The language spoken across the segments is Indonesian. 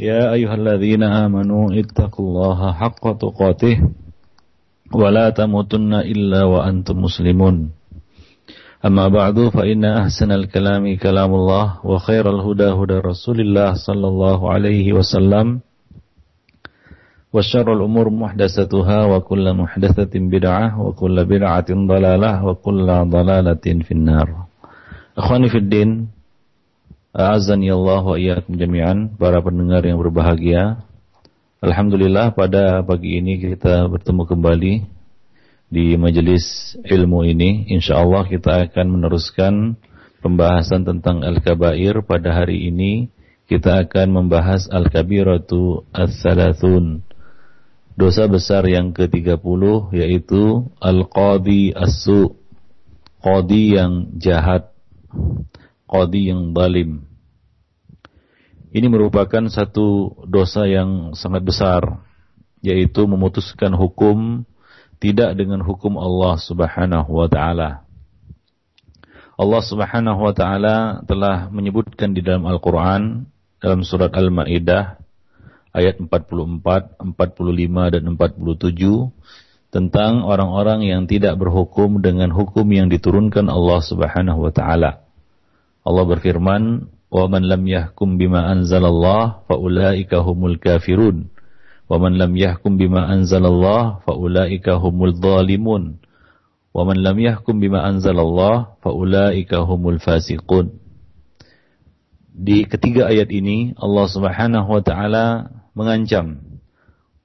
يا أيها الذين آمنوا اتقوا الله حق تقاته ولا تموتن إلا وأنتم مسلمون أما بعد فإن أحسن الكلام كلام الله وخير الهدى هدى رسول الله صلى الله عليه وسلم وشر الأمور محدثتها وكل محدثة بدعة وكل بدعة ضلالة وكل ضلالة في النار أخواني في الدين Azani Allah wa iyyakum jami'an para pendengar yang berbahagia. Alhamdulillah pada pagi ini kita bertemu kembali di majelis ilmu ini. Insyaallah kita akan meneruskan pembahasan tentang al-kabair pada hari ini. Kita akan membahas al-kabiratu as-salathun. Dosa besar yang ke-30 yaitu al-qadi as-su. Qadi yang jahat qadi yang zalim. Ini merupakan satu dosa yang sangat besar, yaitu memutuskan hukum tidak dengan hukum Allah Subhanahu wa taala. Allah Subhanahu wa taala telah menyebutkan di dalam Al-Qur'an dalam surat Al-Maidah ayat 44, 45 dan 47 tentang orang-orang yang tidak berhukum dengan hukum yang diturunkan Allah Subhanahu wa taala. Allah berfirman, "Wa man lam yahkum bima anzalallah fa ulaika humul kafirun. Wa man lam yahkum bima anzalallah fa ulaika humul zalimun. Wa man lam yahkum bima anzalallah fa ulaika humul fasiqun." Di ketiga ayat ini Allah Subhanahu wa taala mengancam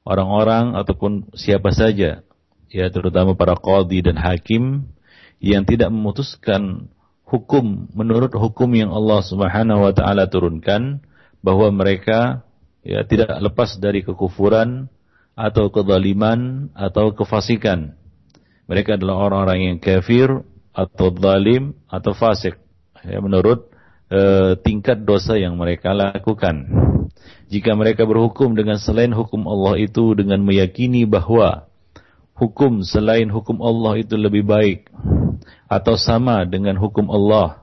orang-orang ataupun siapa saja ya terutama para qadhi dan hakim yang tidak memutuskan hukum menurut hukum yang Allah Subhanahu wa taala turunkan bahwa mereka ya tidak lepas dari kekufuran atau kezaliman atau kefasikan. Mereka adalah orang-orang yang kafir atau zalim atau fasik ya menurut e, tingkat dosa yang mereka lakukan. Jika mereka berhukum dengan selain hukum Allah itu dengan meyakini bahwa hukum selain hukum Allah itu lebih baik atau sama dengan hukum Allah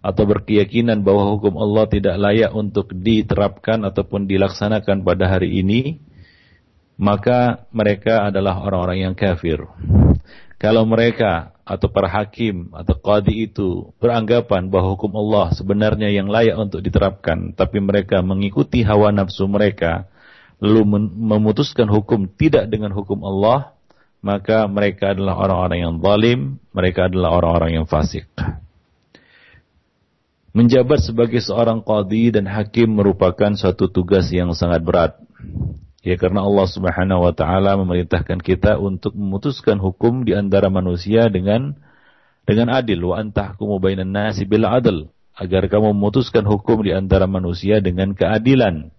atau berkeyakinan bahwa hukum Allah tidak layak untuk diterapkan ataupun dilaksanakan pada hari ini, maka mereka adalah orang-orang yang kafir. Kalau mereka atau para hakim atau qadi itu beranggapan bahwa hukum Allah sebenarnya yang layak untuk diterapkan, tapi mereka mengikuti hawa nafsu mereka, lalu memutuskan hukum tidak dengan hukum Allah, maka mereka adalah orang-orang yang zalim, mereka adalah orang-orang yang fasik. Menjabat sebagai seorang qadi dan hakim merupakan suatu tugas yang sangat berat. Ya karena Allah Subhanahu wa taala memerintahkan kita untuk memutuskan hukum di antara manusia dengan dengan adil wa antahkumu bainan nasi bil adl agar kamu memutuskan hukum di antara manusia dengan keadilan.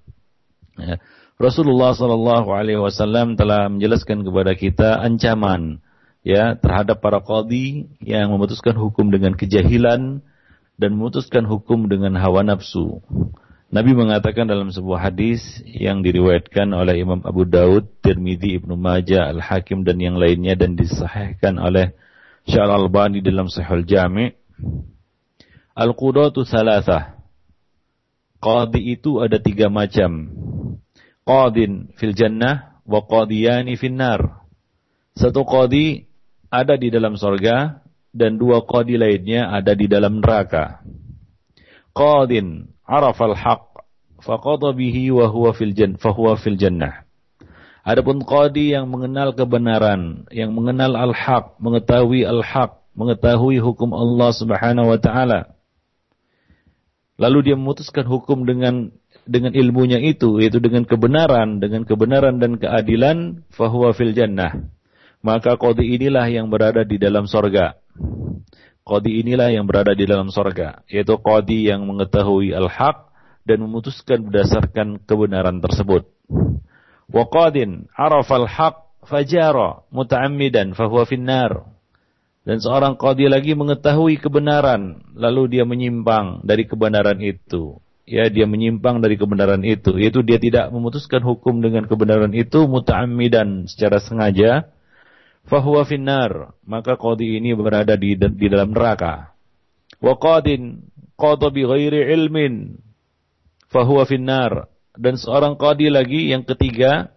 Ya. Rasulullah Shallallahu Alaihi Wasallam telah menjelaskan kepada kita ancaman ya terhadap para qadi yang memutuskan hukum dengan kejahilan dan memutuskan hukum dengan hawa nafsu. Nabi mengatakan dalam sebuah hadis yang diriwayatkan oleh Imam Abu Daud, Tirmidzi, Ibnu Majah, Al-Hakim dan yang lainnya dan disahihkan oleh Syal Albani dalam Sahih Jami. Al-Qudatu Salasah. Qadi itu ada tiga macam qadin fil jannah wa qadiyani fin nar. Satu qadi ada di dalam sorga dan dua qadi lainnya ada di dalam neraka. Qadin arafal haq faqada bihi wa huwa fil jannah fahuwa fil jannah. Adapun qadi yang mengenal kebenaran, yang mengenal al-haq, mengetahui al-haq, mengetahui hukum Allah Subhanahu wa taala. Lalu dia memutuskan hukum dengan dengan ilmunya itu, yaitu dengan kebenaran, dengan kebenaran dan keadilan, fahuwa fil jannah. Maka kodi inilah yang berada di dalam sorga. Kodi inilah yang berada di dalam sorga, yaitu kodi yang mengetahui al-haq dan memutuskan berdasarkan kebenaran tersebut. Wa qadin arafal haq fajara muta'ammidan fahuwa finnar. Dan seorang qadi lagi mengetahui kebenaran lalu dia menyimpang dari kebenaran itu. Ya, dia menyimpang dari kebenaran itu, yaitu dia tidak memutuskan hukum dengan kebenaran itu muta'ammidan secara sengaja. Fahuwa finnar, maka qadi ini berada di, di dalam neraka. Wa qadin qada bi ghairi ilmin fahuwa finnar. Dan seorang qadi lagi yang ketiga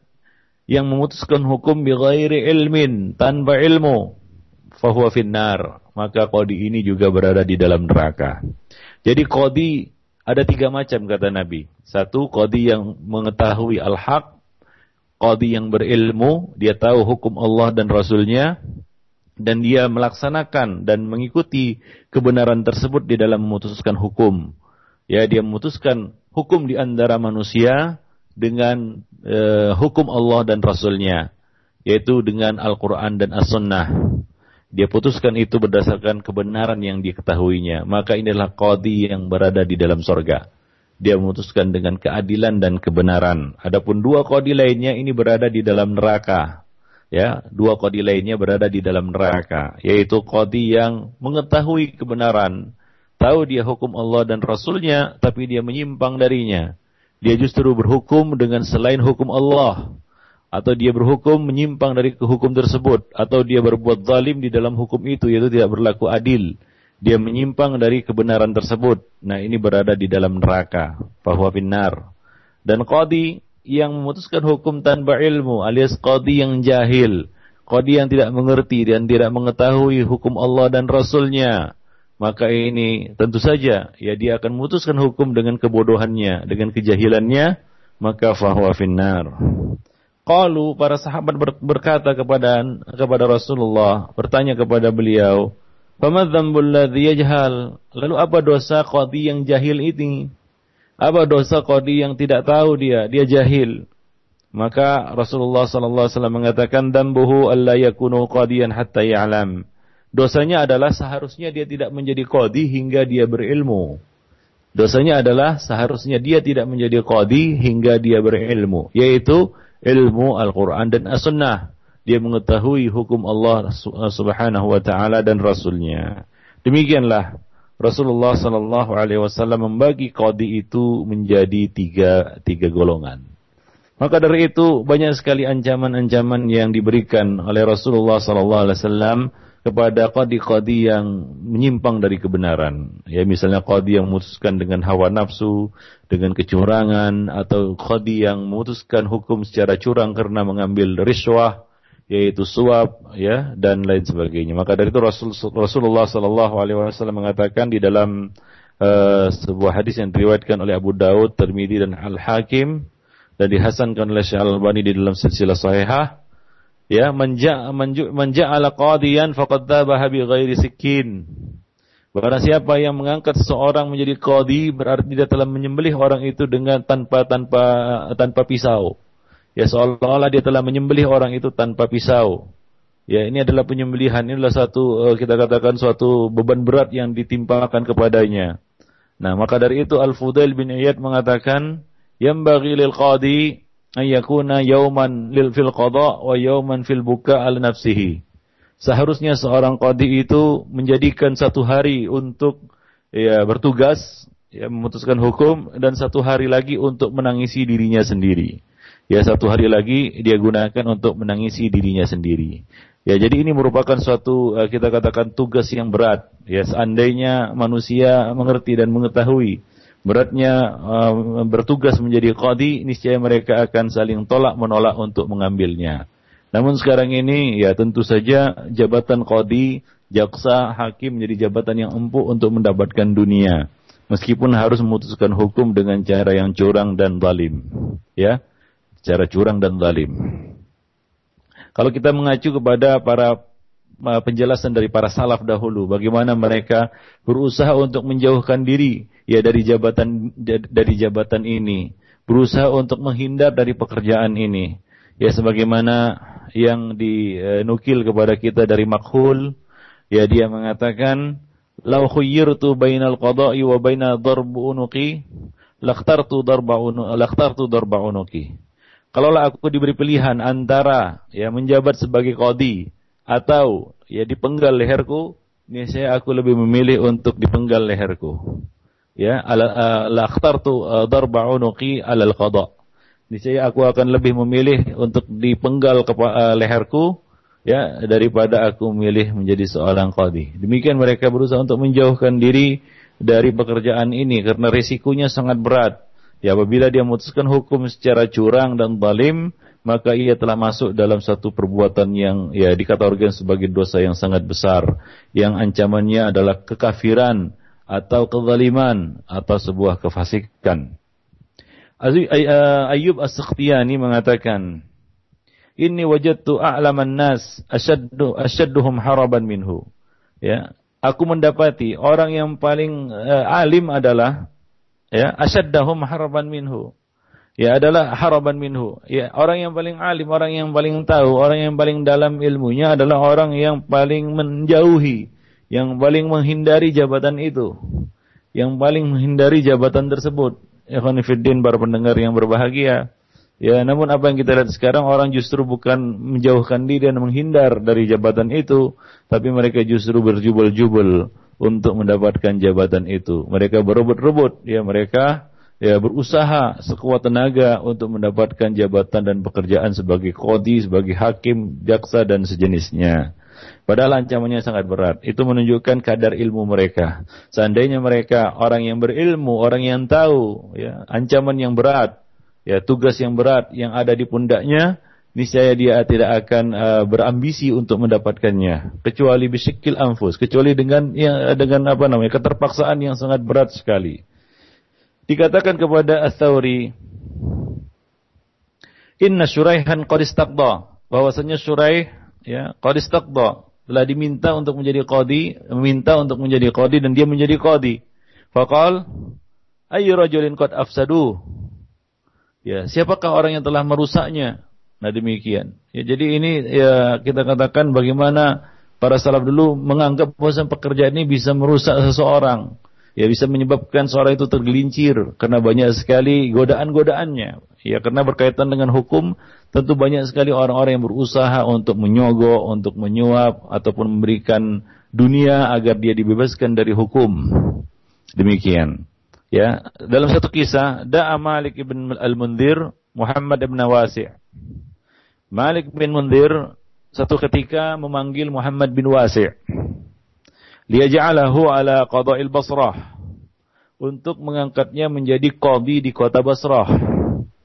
yang memutuskan hukum bi ghairi ilmin, tanpa ilmu, fahuwa finnar. Maka qadi ini juga berada di dalam neraka. Jadi qadi ada tiga macam kata Nabi. Satu, qadi yang mengetahui al-haq, qadi yang berilmu, dia tahu hukum Allah dan Rasulnya, dan dia melaksanakan dan mengikuti kebenaran tersebut di dalam memutuskan hukum. Ya, dia memutuskan hukum di antara manusia dengan uh, hukum Allah dan Rasulnya, yaitu dengan Al-Quran dan As-Sunnah. Dia putuskan itu berdasarkan kebenaran yang diketahuinya. Maka inilah qadi yang berada di dalam sorga. Dia memutuskan dengan keadilan dan kebenaran. Adapun dua qadi lainnya ini berada di dalam neraka. Ya, dua qadi lainnya berada di dalam neraka, yaitu qadi yang mengetahui kebenaran, tahu dia hukum Allah dan Rasulnya, tapi dia menyimpang darinya dia justru berhukum dengan selain hukum Allah atau dia berhukum menyimpang dari hukum tersebut. Atau dia berbuat zalim di dalam hukum itu yaitu tidak berlaku adil. Dia menyimpang dari kebenaran tersebut. Nah ini berada di dalam neraka. Bahwa finnar. Dan qadi yang memutuskan hukum tanpa ilmu alias qadi yang jahil. Qadi yang tidak mengerti dan tidak mengetahui hukum Allah dan Rasulnya. Maka ini tentu saja ya dia akan memutuskan hukum dengan kebodohannya, dengan kejahilannya, maka fahuwa finnar. Qalu para sahabat berkata kepada kepada Rasulullah, bertanya kepada beliau, "Famadzambul ladzi yajhal?" Lalu apa dosa qadi yang jahil ini? Apa dosa qadi yang tidak tahu dia, dia jahil? Maka Rasulullah sallallahu alaihi wasallam mengatakan, "Dambuhu alla yakunu qadiyan hatta ya'lam." Dosanya adalah seharusnya dia tidak menjadi qadi hingga dia berilmu. Dosanya adalah seharusnya dia tidak menjadi qadi hingga dia berilmu, yaitu ilmu Al-Quran dan As-Sunnah. Dia mengetahui hukum Allah Subhanahu wa taala dan rasulnya. Demikianlah Rasulullah sallallahu alaihi wasallam membagi qadi itu menjadi tiga tiga golongan. Maka dari itu banyak sekali ancaman-ancaman yang diberikan oleh Rasulullah sallallahu alaihi wasallam kepada qadi-qadi yang menyimpang dari kebenaran. Ya misalnya qadi yang memutuskan dengan hawa nafsu, dengan kecurangan atau qadi yang memutuskan hukum secara curang karena mengambil riswah yaitu suap ya dan lain sebagainya. Maka dari itu Rasul, Rasulullah sallallahu alaihi wasallam mengatakan di dalam uh, sebuah hadis yang diriwayatkan oleh Abu Daud, Tirmidzi dan Al Hakim dan dihasankan oleh Syekh Al Albani di dalam silsilah sahihah ya manja menja'ala qadiyan faqad dhabaha bi ghairi sikin. Barang siapa yang mengangkat seseorang menjadi qadi berarti dia telah menyembelih orang itu dengan tanpa tanpa tanpa pisau. Ya seolah-olah dia telah menyembelih orang itu tanpa pisau. Ya ini adalah penyembelihan ini adalah satu eh, kita katakan suatu beban berat yang ditimpakan kepadanya. Nah, maka dari itu Al-Fudail bin Iyad mengatakan, yang bagi lil qadi ayakuna yauman lil fil qada wa yauman fil buka al nafsihi. Seharusnya seorang qadi itu menjadikan satu hari untuk ya bertugas ya memutuskan hukum dan satu hari lagi untuk menangisi dirinya sendiri. Ya satu hari lagi dia gunakan untuk menangisi dirinya sendiri. Ya jadi ini merupakan suatu eh, kita katakan tugas yang berat. Ya seandainya manusia mengerti dan mengetahui beratnya uh, bertugas menjadi qadi, niscaya mereka akan saling tolak menolak untuk mengambilnya. Namun sekarang ini ya tentu saja jabatan qadi, jaksa, hakim menjadi jabatan yang empuk untuk mendapatkan dunia. Meskipun harus memutuskan hukum dengan cara yang curang dan zalim. Ya, cara curang dan zalim. Kalau kita mengacu kepada para penjelasan dari para salaf dahulu bagaimana mereka berusaha untuk menjauhkan diri ya dari jabatan dari jabatan ini. Berusaha untuk menghindar dari pekerjaan ini. Ya sebagaimana yang dinukil kepada kita dari makhul. Ya dia mengatakan lau khuyyirtu bainal qada'i wa baina darbu unuqi laqtartu darba unuqi laqtartu darba unuqi. Kalaulah aku diberi pilihan antara ya menjabat sebagai kodi atau ya dipenggal leherku, saya aku lebih memilih untuk dipenggal leherku. Ya, la akhtartu darba unuqi alal qada. Niscaya aku akan lebih memilih untuk dipenggal ke leherku ya daripada aku memilih menjadi seorang qadi. Demikian mereka berusaha untuk menjauhkan diri dari pekerjaan ini karena risikonya sangat berat. Ya apabila dia memutuskan hukum secara curang dan zalim, maka ia telah masuk dalam satu perbuatan yang ya dikategorikan sebagai dosa yang sangat besar, yang ancamannya adalah kekafiran atau kezaliman atau sebuah kefasikan. Ayub As-Sakhtiyani mengatakan, "Inni wajadtu a'laman nas ashaddu ashadduhum haraban minhu." Ya, aku mendapati orang yang paling uh, alim adalah ya asyaddahum haraban minhu ya adalah haraban minhu ya orang yang paling alim orang yang paling tahu orang yang paling dalam ilmunya adalah orang yang paling menjauhi yang paling menghindari jabatan itu yang paling menghindari jabatan tersebut ikhwan fillah para pendengar yang berbahagia ya namun apa yang kita lihat sekarang orang justru bukan menjauhkan diri dan menghindar dari jabatan itu tapi mereka justru berjubel-jubel untuk mendapatkan jabatan itu. Mereka berebut-rebut, ya mereka ya berusaha sekuat tenaga untuk mendapatkan jabatan dan pekerjaan sebagai kodi, sebagai hakim, jaksa dan sejenisnya. Padahal ancamannya sangat berat. Itu menunjukkan kadar ilmu mereka. Seandainya mereka orang yang berilmu, orang yang tahu, ya, ancaman yang berat, ya, tugas yang berat yang ada di pundaknya, niscaya dia tidak akan uh, berambisi untuk mendapatkannya kecuali bisikil anfus kecuali dengan ya, dengan apa namanya keterpaksaan yang sangat berat sekali dikatakan kepada Ats-Tsauri inna syuraihan qad bahwasanya syuraih ya qad telah diminta untuk menjadi qadi meminta untuk menjadi qadi dan dia menjadi qadi faqal ayyu rajulin qad afsadu ya siapakah orang yang telah merusaknya Nah demikian. Ya, jadi ini ya kita katakan bagaimana para salaf dulu menganggap bahwa pekerjaan ini bisa merusak seseorang. Ya bisa menyebabkan seorang itu tergelincir karena banyak sekali godaan-godaannya. Ya karena berkaitan dengan hukum tentu banyak sekali orang-orang yang berusaha untuk menyogok, untuk menyuap ataupun memberikan dunia agar dia dibebaskan dari hukum. Demikian. Ya, dalam satu kisah, da'a Malik ibn al-Mundir Muhammad ibn Wasi' Malik bin Mundir satu ketika memanggil Muhammad bin Wasi' liyaj'alahu ala qada'il Basrah untuk mengangkatnya menjadi qadi di kota Basrah.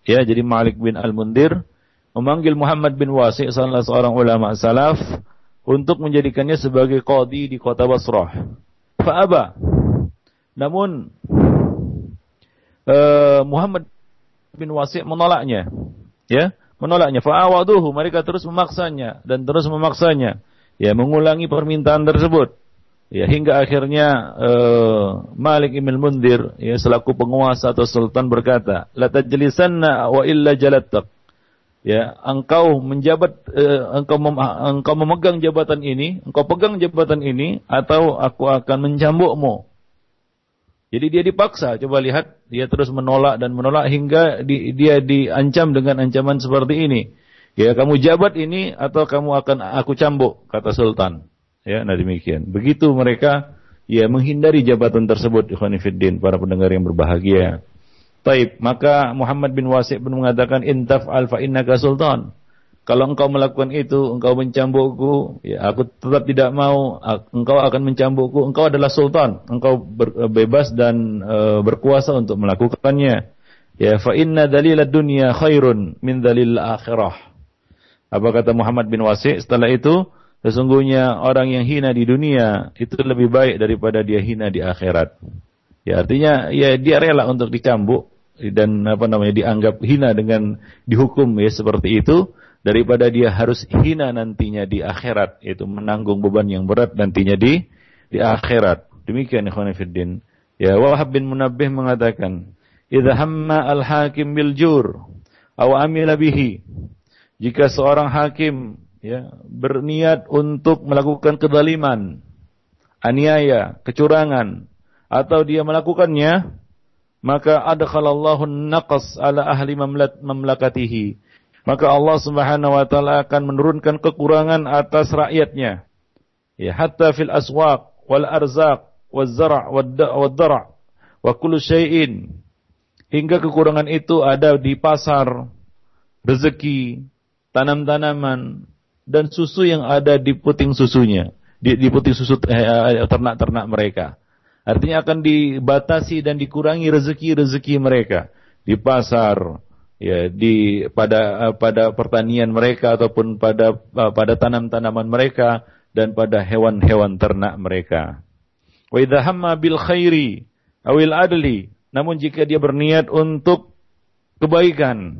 Ya, jadi Malik bin Al-Mundir memanggil Muhammad bin Wasi' salah seorang ulama salaf untuk menjadikannya sebagai qadi di kota Basrah. Fa'aba. Namun uh, Muhammad bin Wasi' menolaknya. Ya, menolaknya. Fa'awaduhu, mereka terus memaksanya dan terus memaksanya. Ya, mengulangi permintaan tersebut. Ya, hingga akhirnya uh, Malik ibn Mundir ya selaku penguasa atau sultan berkata, "La tajlisanna wa illa jalattak." Ya, engkau menjabat uh, engkau mem engkau memegang jabatan ini, engkau pegang jabatan ini atau aku akan mencambukmu. Jadi dia dipaksa, coba lihat, dia terus menolak dan menolak hingga di, dia diancam dengan ancaman seperti ini. Ya, kamu jabat ini atau kamu akan aku cambuk, kata sultan. Ya, nah demikian. Begitu mereka ya menghindari jabatan tersebut, ikhwanifiddin, para pendengar yang berbahagia. Taib, maka Muhammad bin Wasi' pun mengatakan intaf alfa innaka sultan. Kalau engkau melakukan itu, engkau mencambukku, ya aku tetap tidak mau, engkau akan mencambukku, engkau adalah sultan, engkau ber, bebas dan e, berkuasa untuk melakukannya. Ya, fa inna dalil dunya khairun min dalil akhirah. Apa kata Muhammad bin Wasi' setelah itu? Sesungguhnya orang yang hina di dunia itu lebih baik daripada dia hina di akhirat. Ya artinya ya dia rela untuk dicambuk dan apa namanya dianggap hina dengan dihukum ya seperti itu daripada dia harus hina nantinya di akhirat yaitu menanggung beban yang berat nantinya di di akhirat. Demikian ikhwan fillah. Ya Wahab bin Munabbih mengatakan idza hamma al hakim bil jur aw amila bihi. Jika seorang hakim ya berniat untuk melakukan kezaliman aniaya kecurangan atau dia melakukannya maka adkhalallahu naqas ala ahli mamlakatihi maka Allah Subhanahu wa taala akan menurunkan kekurangan atas rakyatnya. Ya, hatta fil aswaq wal arzaq wal zara' wad dara' wa kullu syai'in. Hingga kekurangan itu ada di pasar, rezeki, tanam-tanaman dan susu yang ada di puting susunya, di, di puting susu eh, ternak-ternak mereka. Artinya akan dibatasi dan dikurangi rezeki-rezeki mereka di pasar, ya di pada pada pertanian mereka ataupun pada pada tanam-tanaman mereka dan pada hewan-hewan ternak mereka. Wa idza hamma bil khairi awil adli, namun jika dia berniat untuk kebaikan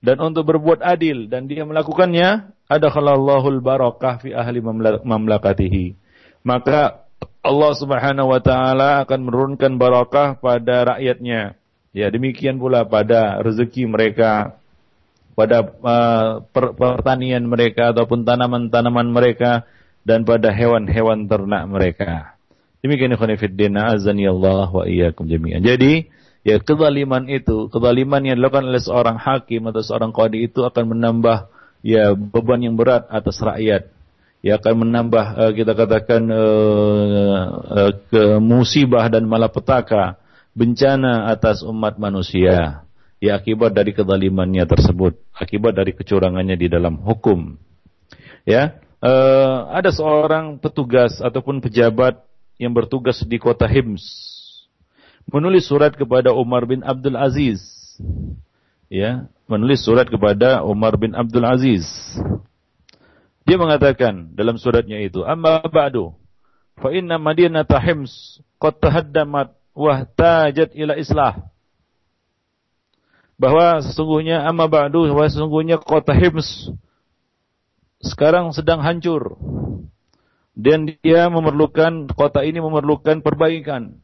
dan untuk berbuat adil dan dia melakukannya, ada khalallahul barakah fi ahli mamlakatihi. Maka Allah Subhanahu wa taala akan menurunkan barakah pada rakyatnya Ya demikian pula pada rezeki mereka, pada uh, per pertanian mereka ataupun tanaman-tanaman mereka dan pada hewan-hewan ternak mereka. Demikian ikhwan fillah azani Allah wa iyyakum jami'an. Jadi ya kezaliman itu, kezaliman yang dilakukan oleh seorang hakim atau seorang qadi itu akan menambah ya beban yang berat atas rakyat. Ya akan menambah uh, kita katakan uh, uh, ke musibah dan malapetaka bencana atas umat manusia ya akibat dari kezalimannya tersebut, akibat dari kecurangannya di dalam hukum. Ya, uh, ada seorang petugas ataupun pejabat yang bertugas di kota Hims menulis surat kepada Umar bin Abdul Aziz. Ya, menulis surat kepada Umar bin Abdul Aziz. Dia mengatakan dalam suratnya itu, "Amma ba'du, fa inna Madinata Hims qad tahaddamat wahtajat ila islah. Bahwa sesungguhnya amma ba'du bahwa sesungguhnya kota Hims sekarang sedang hancur. Dan dia memerlukan kota ini memerlukan perbaikan.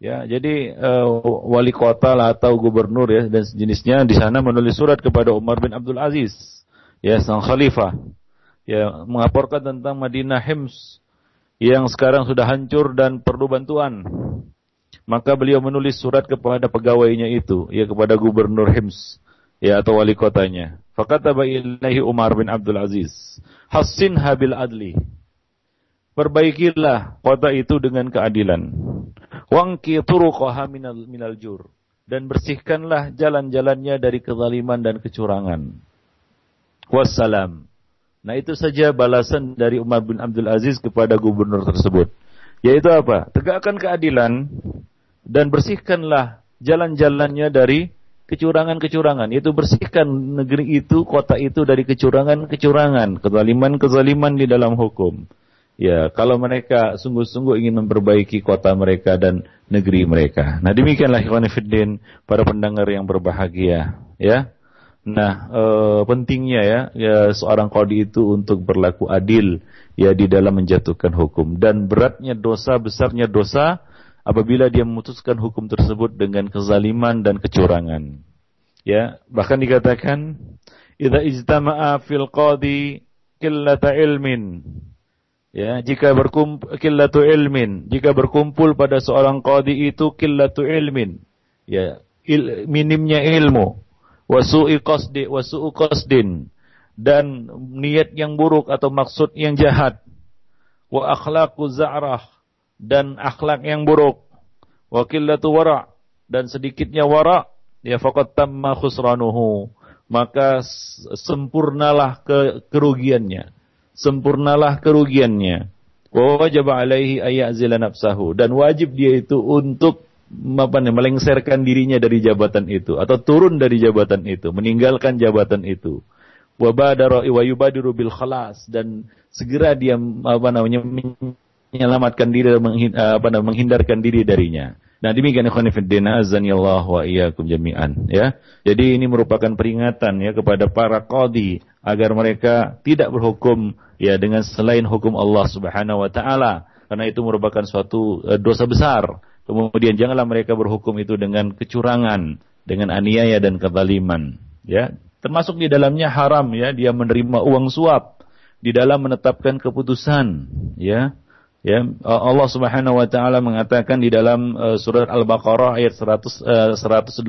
Ya, jadi uh, wali kota lah atau gubernur ya dan sejenisnya di sana menulis surat kepada Umar bin Abdul Aziz, ya sang khalifah, ya mengaporkan tentang Madinah Hims yang sekarang sudah hancur dan perlu bantuan. Maka beliau menulis surat kepada pegawainya itu, ya kepada gubernur Hims, ya atau wali kotanya. Fakataba ilaihi Umar bin Abdul Aziz, Hassin habil adli. Perbaikilah kota itu dengan keadilan. Wangki turuqaha minal, minal jur. Dan bersihkanlah jalan-jalannya dari kezaliman dan kecurangan. Wassalam. Nah itu saja balasan dari Umar bin Abdul Aziz kepada gubernur tersebut. Yaitu apa? Tegakkan keadilan dan bersihkanlah jalan-jalannya dari kecurangan-kecurangan. Itu bersihkan negeri itu, kota itu dari kecurangan-kecurangan, kezaliman-kezaliman di dalam hukum. Ya, kalau mereka sungguh-sungguh ingin memperbaiki kota mereka dan negeri mereka. Nah, demikianlah ikhwan para pendengar yang berbahagia, ya. Nah, e, pentingnya ya, ya seorang kodi itu untuk berlaku adil ya di dalam menjatuhkan hukum dan beratnya dosa, besarnya dosa apabila dia memutuskan hukum tersebut dengan kezaliman dan kecurangan. Ya, bahkan dikatakan idza ijtama'a fil qadi qillata ilmin. Ya, jika berkumpul qillatu ilmin, jika berkumpul pada seorang qadi itu qillatu ilmin. Ya, il, minimnya ilmu, wasu'i qasdi wasu'u qasdin. Dan niat yang buruk atau maksud yang jahat. Wa akhlaqu za'rah. Dan akhlak yang buruk. Wa qillatu wara. Dan sedikitnya wara ya faqad tamma khusranuhu. Maka sempurnalah ke kerugiannya sempurnalah kerugiannya. Wa wajib alaihi nafsahu. Dan wajib dia itu untuk apa nih, melengsarkan dirinya dari jabatan itu. Atau turun dari jabatan itu, meninggalkan jabatan itu. Wa badara wa yubadiru bil khalas. Dan segera dia apa namanya menyelamatkan diri dan menghindarkan diri darinya. Nah demikian ikhwan fillah azani Allah wa iyyakum jami'an ya. Jadi ini merupakan peringatan ya kepada para qadi agar mereka tidak berhukum ya dengan selain hukum Allah Subhanahu wa taala karena itu merupakan suatu uh, dosa besar. Kemudian janganlah mereka berhukum itu dengan kecurangan, dengan aniaya dan kezaliman ya. Termasuk di dalamnya haram ya dia menerima uang suap di dalam menetapkan keputusan ya Ya, Allah Subhanahu wa taala mengatakan di dalam uh, surat Al-Baqarah ayat 100 uh, 188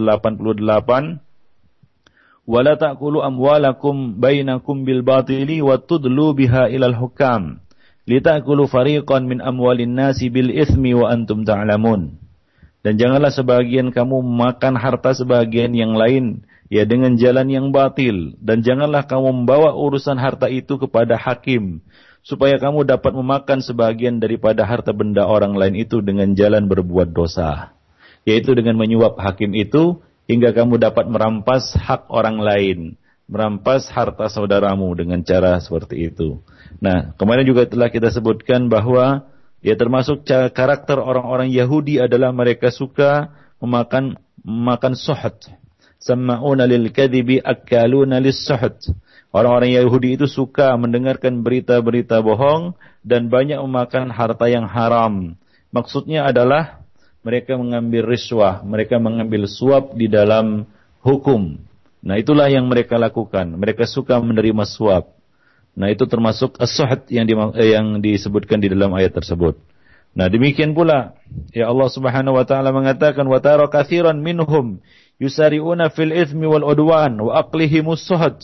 wala ta'kulu amwalakum bainakum bil batili wa tudlu biha ilal hukam litakulu fariqan min amwalin nasi bil ismi wa antum ta'lamun. Dan janganlah sebagian kamu makan harta sebagian yang lain ya dengan jalan yang batil. Dan janganlah kamu membawa urusan harta itu kepada hakim supaya kamu dapat memakan sebagian daripada harta benda orang lain itu dengan jalan berbuat dosa yaitu dengan menyuap hakim itu hingga kamu dapat merampas hak orang lain, merampas harta saudaramu dengan cara seperti itu. Nah, kemarin juga telah kita sebutkan bahwa ya termasuk karakter orang-orang Yahudi adalah mereka suka memakan memakan suhud. Sama'una lil kadhibi akaluna lis. Orang-orang Yahudi itu suka mendengarkan berita-berita bohong dan banyak memakan harta yang haram. Maksudnya adalah mereka mengambil riswah, mereka mengambil suap di dalam hukum. Nah, itulah yang mereka lakukan. Mereka suka menerima suap. Nah, itu termasuk as yang, di, eh, yang disebutkan di dalam ayat tersebut. Nah, demikian pula ya Allah Subhanahu wa taala mengatakan wa tara minhum yusari'una fil itsmi wal udwan wa aqlihimus suhud.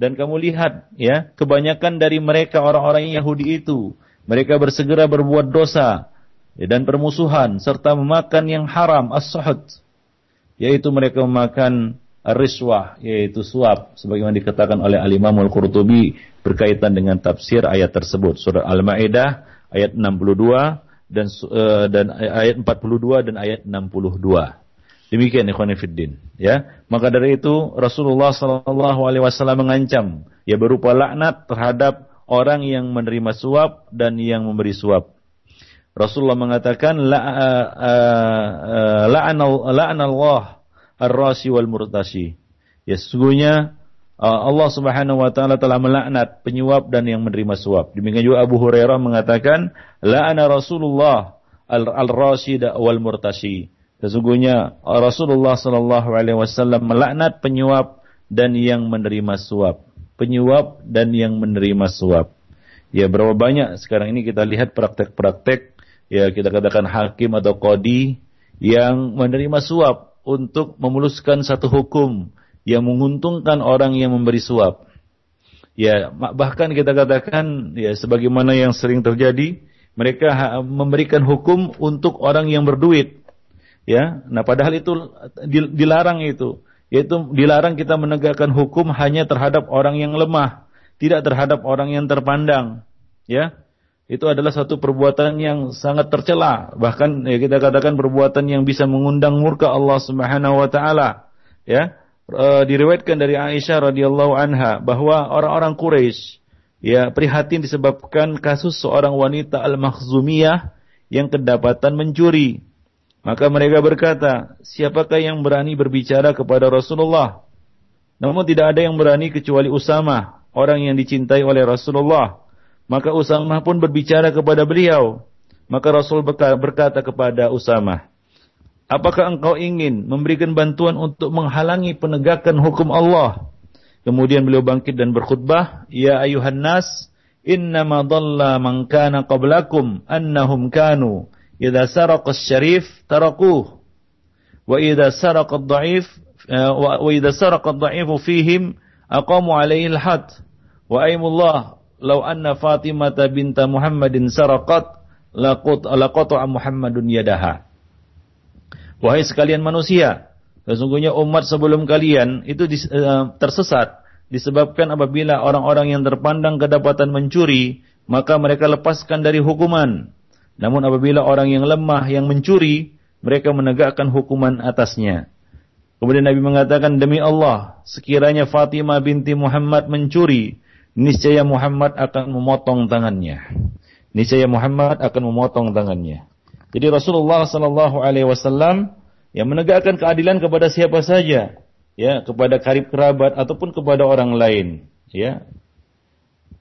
Dan kamu lihat ya, kebanyakan dari mereka orang-orang Yahudi itu mereka bersegera berbuat dosa ya, dan permusuhan serta memakan yang haram as-suhud yaitu mereka memakan riswah yaitu suap sebagaimana dikatakan oleh Al-Imam Al-Qurtubi berkaitan dengan tafsir ayat tersebut. Surah Al-Maidah ayat 62 dan uh, dan ayat 42 dan ayat 62 demikian ikhwan fillah ya maka dari itu Rasulullah sallallahu alaihi wasallam mengancam ya berupa laknat terhadap orang yang menerima suap dan yang memberi suap Rasulullah mengatakan la'anallah ar-rasi wal murtasi. Ya sesungguhnya Allah Subhanahu wa taala telah melaknat penyuap dan yang menerima suap. Demikian juga Abu Hurairah mengatakan la'ana Rasulullah al-rasi wal murtasi. Sesungguhnya Rasulullah sallallahu alaihi wasallam melaknat penyuap dan yang menerima suap. Penyuap dan yang menerima suap. Ya berapa banyak sekarang ini kita lihat praktek-praktek ya kita katakan hakim atau kodi yang menerima suap untuk memuluskan satu hukum yang menguntungkan orang yang memberi suap. Ya, bahkan kita katakan ya sebagaimana yang sering terjadi, mereka memberikan hukum untuk orang yang berduit. Ya, nah padahal itu dilarang itu, yaitu dilarang kita menegakkan hukum hanya terhadap orang yang lemah, tidak terhadap orang yang terpandang. Ya, itu adalah satu perbuatan yang sangat tercela. Bahkan ya kita katakan perbuatan yang bisa mengundang murka Allah Subhanahu wa taala. Ya e, diriwayatkan dari Aisyah radhiyallahu anha bahwa orang-orang Quraisy ya prihatin disebabkan kasus seorang wanita al-Makhzumiyah yang kedapatan mencuri maka mereka berkata siapakah yang berani berbicara kepada Rasulullah namun tidak ada yang berani kecuali Usama orang yang dicintai oleh Rasulullah maka Usamah pun berbicara kepada beliau. Maka Rasul berkata kepada Usamah, Apakah engkau ingin memberikan bantuan untuk menghalangi penegakan hukum Allah? Kemudian beliau bangkit dan berkhutbah, Ya ayuhan nas, innama dhalla man kana qablakum annahum kanu idza saraqa syarif tarakuh wa idza saraqa ad-dha'if eh, wa idza saraqa ad-dha'ifu fihim aqamu alaihi al-had wa aimullah "Lau anna Fatimah binta Muhammadin saraqat laqut laqata Muhammadun yadaha." Wahai sekalian manusia, sesungguhnya umat sebelum kalian itu uh, tersesat disebabkan apabila orang-orang yang terpandang kedapatan mencuri, maka mereka lepaskan dari hukuman. Namun apabila orang yang lemah yang mencuri, mereka menegakkan hukuman atasnya. Kemudian Nabi mengatakan, demi Allah, sekiranya Fatimah binti Muhammad mencuri, niscaya Muhammad akan memotong tangannya. Niscaya Muhammad akan memotong tangannya. Jadi Rasulullah Sallallahu Alaihi Wasallam yang menegakkan keadilan kepada siapa saja, ya kepada karib kerabat ataupun kepada orang lain, ya.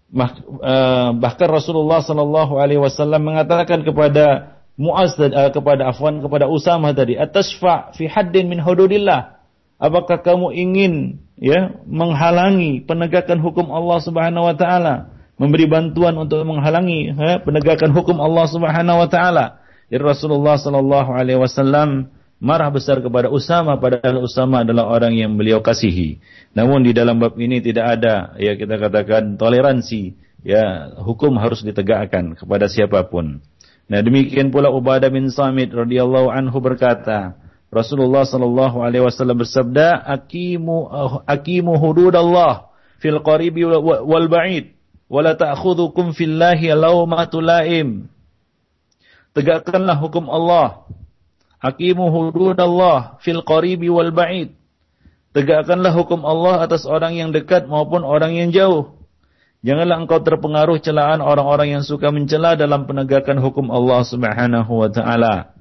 Eh, bahkan Rasulullah Sallallahu Alaihi Wasallam mengatakan kepada Muaz uh, kepada Afwan kepada Usama tadi, atasfa fi haddin min hududillah. Apakah kamu ingin ya menghalangi penegakan hukum Allah Subhanahu wa taala, memberi bantuan untuk menghalangi ya, penegakan hukum Allah Subhanahu wa taala. Rasulullah sallallahu alaihi wasallam marah besar kepada Usama padahal Usama adalah orang yang beliau kasihi. Namun di dalam bab ini tidak ada ya kita katakan toleransi ya hukum harus ditegakkan kepada siapa pun. Nah demikian pula Ubadah bin Samit radhiyallahu anhu berkata, Rasulullah sallallahu alaihi wasallam bersabda, "Aqimu aqimu hududallah fil qaribi wal ba'id, wa la ta'khudhukum fillahi lawmatu laim." Tegakkanlah hukum Allah Hakimu hududallah fil qaribi wal ba'id. Tegakkanlah hukum Allah atas orang yang dekat maupun orang yang jauh. Janganlah engkau terpengaruh celaan orang-orang yang suka mencela dalam penegakan hukum Allah Subhanahu wa taala.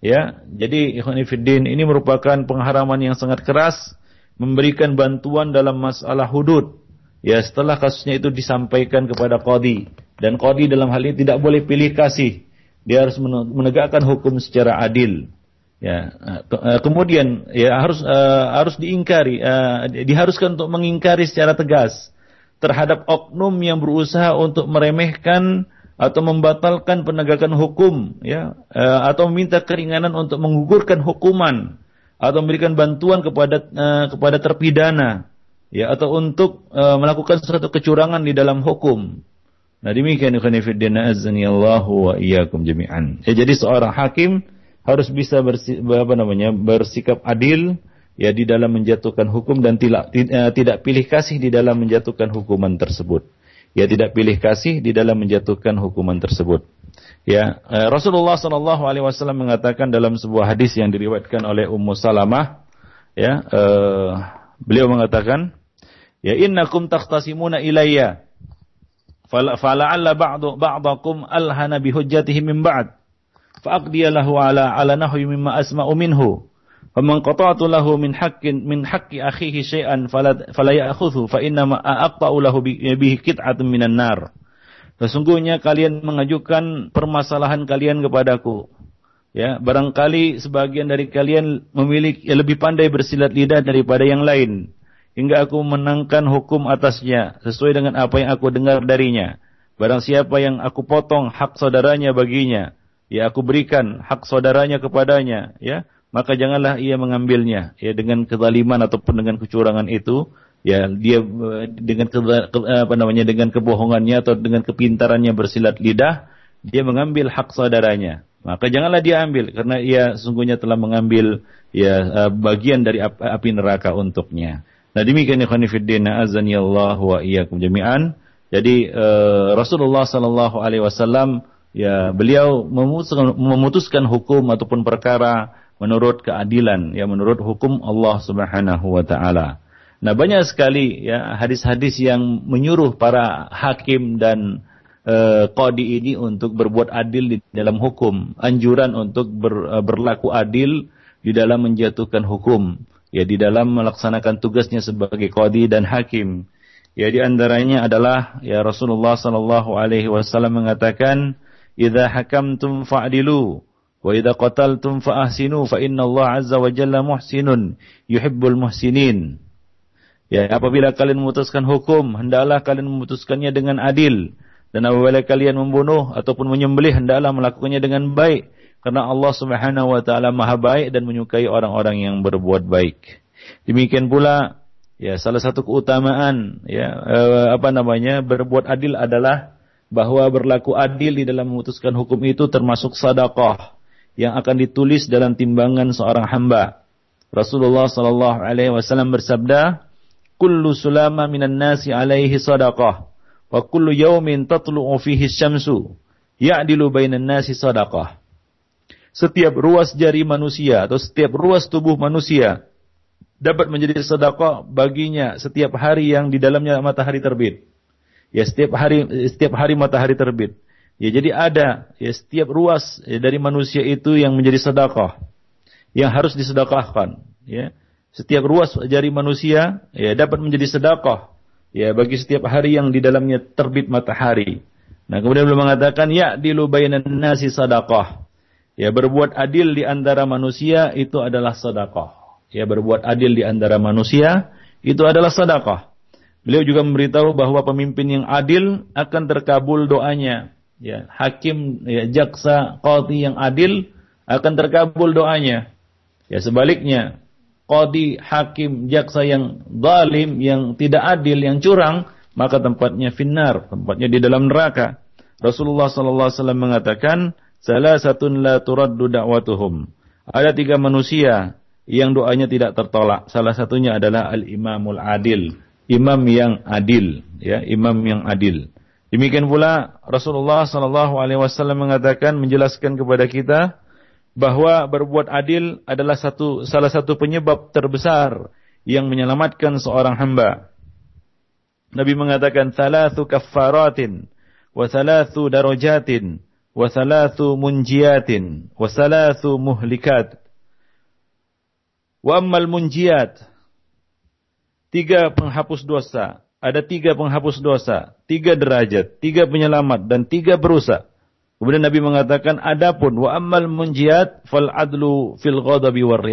Ya, jadi ikhwan fillah ini merupakan pengharaman yang sangat keras memberikan bantuan dalam masalah hudud. Ya, setelah kasusnya itu disampaikan kepada qadi dan qadi dalam hal ini tidak boleh pilih kasih. Dia harus menegakkan hukum secara adil. Ya, eh, kemudian ya harus uh, harus diingkari, uh, diharuskan untuk mengingkari secara tegas terhadap oknum yang berusaha untuk meremehkan atau membatalkan penegakan hukum, ya, uh, atau meminta keringanan untuk menggugurkan hukuman atau memberikan bantuan kepada uh, kepada terpidana, ya, atau untuk uh, melakukan suatu kecurangan di dalam hukum. Nah demikian wa iyyakum jami'an. Ya, jadi seorang hakim harus bisa bersi, apa namanya bersikap adil ya di dalam menjatuhkan hukum dan tidak eh, tidak pilih kasih di dalam menjatuhkan hukuman tersebut. Ya tidak pilih kasih di dalam menjatuhkan hukuman tersebut. Ya eh, Rasulullah Shallallahu Alaihi Wasallam mengatakan dalam sebuah hadis yang diriwayatkan oleh Ummu Salamah, ya uh, beliau mengatakan, ya innakum takhtasimuna ilayya, fala'alla ba'du ba'dakum alhana bihujjatihi min ba'd fa'aqdiyalahu ala ala nahwi mimma asma'u minhu faman qata'tu lahu min haqqin min haqqi akhihi syai'an fala fala ya'khudhu fa inna ma aqta'u lahu bihi qit'atun minan nar Sesungguhnya kalian mengajukan permasalahan kalian kepadaku. Ya, barangkali sebagian dari kalian memiliki ya, lebih pandai bersilat lidah daripada yang lain hingga aku menangkan hukum atasnya sesuai dengan apa yang aku dengar darinya. Barang siapa yang aku potong hak saudaranya baginya, ya aku berikan hak saudaranya kepadanya, ya, maka janganlah ia mengambilnya, ya dengan kezaliman ataupun dengan kecurangan itu, ya dia eh, dengan ke, apa namanya dengan kebohongannya atau dengan kepintarannya bersilat lidah, dia mengambil hak saudaranya. Maka janganlah dia ambil karena ia sesungguhnya telah mengambil ya eh, bagian dari api neraka untuknya. Nah demikian ikhwan fillah wa iyyakum jami'an. Jadi Rasulullah sallallahu alaihi wasallam ya beliau memutuskan, memutuskan hukum ataupun perkara menurut keadilan ya menurut hukum Allah Subhanahu wa taala. Nah, banyak sekali ya hadis-hadis yang menyuruh para hakim dan e, ini untuk berbuat adil di dalam hukum, anjuran untuk ber, e, berlaku adil di dalam menjatuhkan hukum, ya di dalam melaksanakan tugasnya sebagai qadi dan hakim. Ya di antaranya adalah ya Rasulullah sallallahu alaihi wasallam mengatakan idza hakamtum fa'dilu wa idza qataltum fa'ahsinu fa inna Allah azza wa jalla muhsinun yuhibbul muhsinin. Ya, apabila kalian memutuskan hukum, hendaklah kalian memutuskannya dengan adil. Dan apabila kalian membunuh ataupun menyembelih, hendaklah melakukannya dengan baik. Karena Allah subhanahu wa ta'ala maha baik dan menyukai orang-orang yang berbuat baik. Demikian pula, ya salah satu keutamaan, ya eh, apa namanya, berbuat adil adalah bahwa berlaku adil di dalam memutuskan hukum itu termasuk sadaqah yang akan ditulis dalam timbangan seorang hamba. Rasulullah sallallahu alaihi wasallam bersabda, "Kullu sulama minan nasi alaihi sadaqah wa kullu yawmin tatlu'u fihi syamsu ya'dilu bainan nasi sadaqah." Setiap ruas jari manusia atau setiap ruas tubuh manusia dapat menjadi sedekah baginya setiap hari yang di dalamnya matahari terbit. Ya setiap hari setiap hari matahari terbit. Ya jadi ada ya setiap ruas ya, dari manusia itu yang menjadi sedekah yang harus disedekahkan. Ya setiap ruas jari manusia ya dapat menjadi sedekah ya bagi setiap hari yang di dalamnya terbit matahari. Nah kemudian beliau mengatakan ya dilu bainan nasi sedekah. Ya berbuat adil di antara manusia itu adalah sedekah. Ya berbuat adil di antara manusia itu adalah sedekah. Beliau juga memberitahu bahwa pemimpin yang adil akan terkabul doanya. Ya, hakim, ya, jaksa, qadhi yang adil akan terkabul doanya. Ya sebaliknya, qadi, hakim, jaksa yang zalim, yang tidak adil, yang curang, maka tempatnya finnar, tempatnya di dalam neraka. Rasulullah sallallahu alaihi wasallam mengatakan, "Salah satun la turaddu da'watuhum." Ada tiga manusia yang doanya tidak tertolak. Salah satunya adalah al-imamul adil, imam yang adil, ya, imam yang adil. Demikian pula Rasulullah sallallahu alaihi wasallam mengatakan menjelaskan kepada kita bahwa berbuat adil adalah satu salah satu penyebab terbesar yang menyelamatkan seorang hamba. Nabi mengatakan thalathu kaffaratin wa thalathu darajatin wa thalathu munjiatin wa thalathu muhlikat. Wa ammal munjiat tiga penghapus dosa, ada tiga penghapus dosa, tiga derajat, tiga penyelamat dan tiga berusaha. Kemudian Nabi mengatakan, adapun wa ammal munjiat fal adlu fil ghadabi war.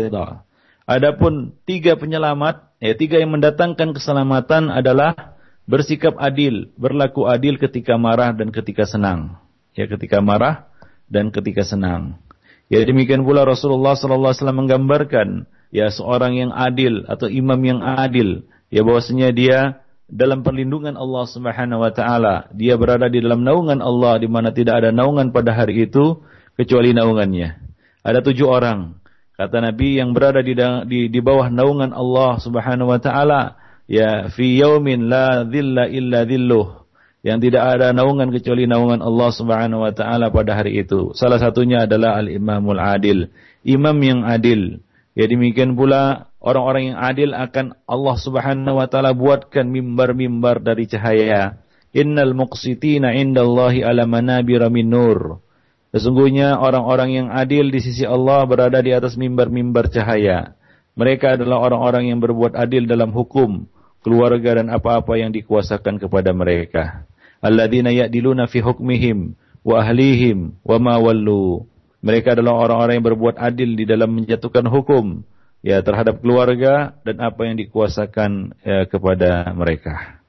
Adapun tiga penyelamat, ya tiga yang mendatangkan keselamatan adalah bersikap adil, berlaku adil ketika marah dan ketika senang. Ya ketika marah dan ketika senang. Ya demikian pula Rasulullah sallallahu alaihi wasallam menggambarkan ya seorang yang adil atau imam yang adil, ya bahwasanya dia dalam perlindungan Allah Subhanahu wa taala. Dia berada di dalam naungan Allah di mana tidak ada naungan pada hari itu kecuali naungannya. Ada tujuh orang kata Nabi yang berada di di, di bawah naungan Allah Subhanahu wa taala ya fi yaumin la dhilla illa dhilluh yang tidak ada naungan kecuali naungan Allah Subhanahu wa taala pada hari itu. Salah satunya adalah al-imamul adil, imam yang adil. Ya demikian pula orang-orang yang adil akan Allah Subhanahu wa taala buatkan mimbar-mimbar dari cahaya. Innal muqsitina indallahi ala manabira min nur. Sesungguhnya orang-orang yang adil di sisi Allah berada di atas mimbar-mimbar cahaya. Mereka adalah orang-orang yang berbuat adil dalam hukum, keluarga dan apa-apa yang dikuasakan kepada mereka. Alladzina ya'diluna fi hukmihim wa ahlihim wa ma wallu. Mereka adalah orang-orang yang berbuat adil di dalam menjatuhkan hukum, ya terhadap keluarga dan apa yang dikuasakan ya, kepada mereka.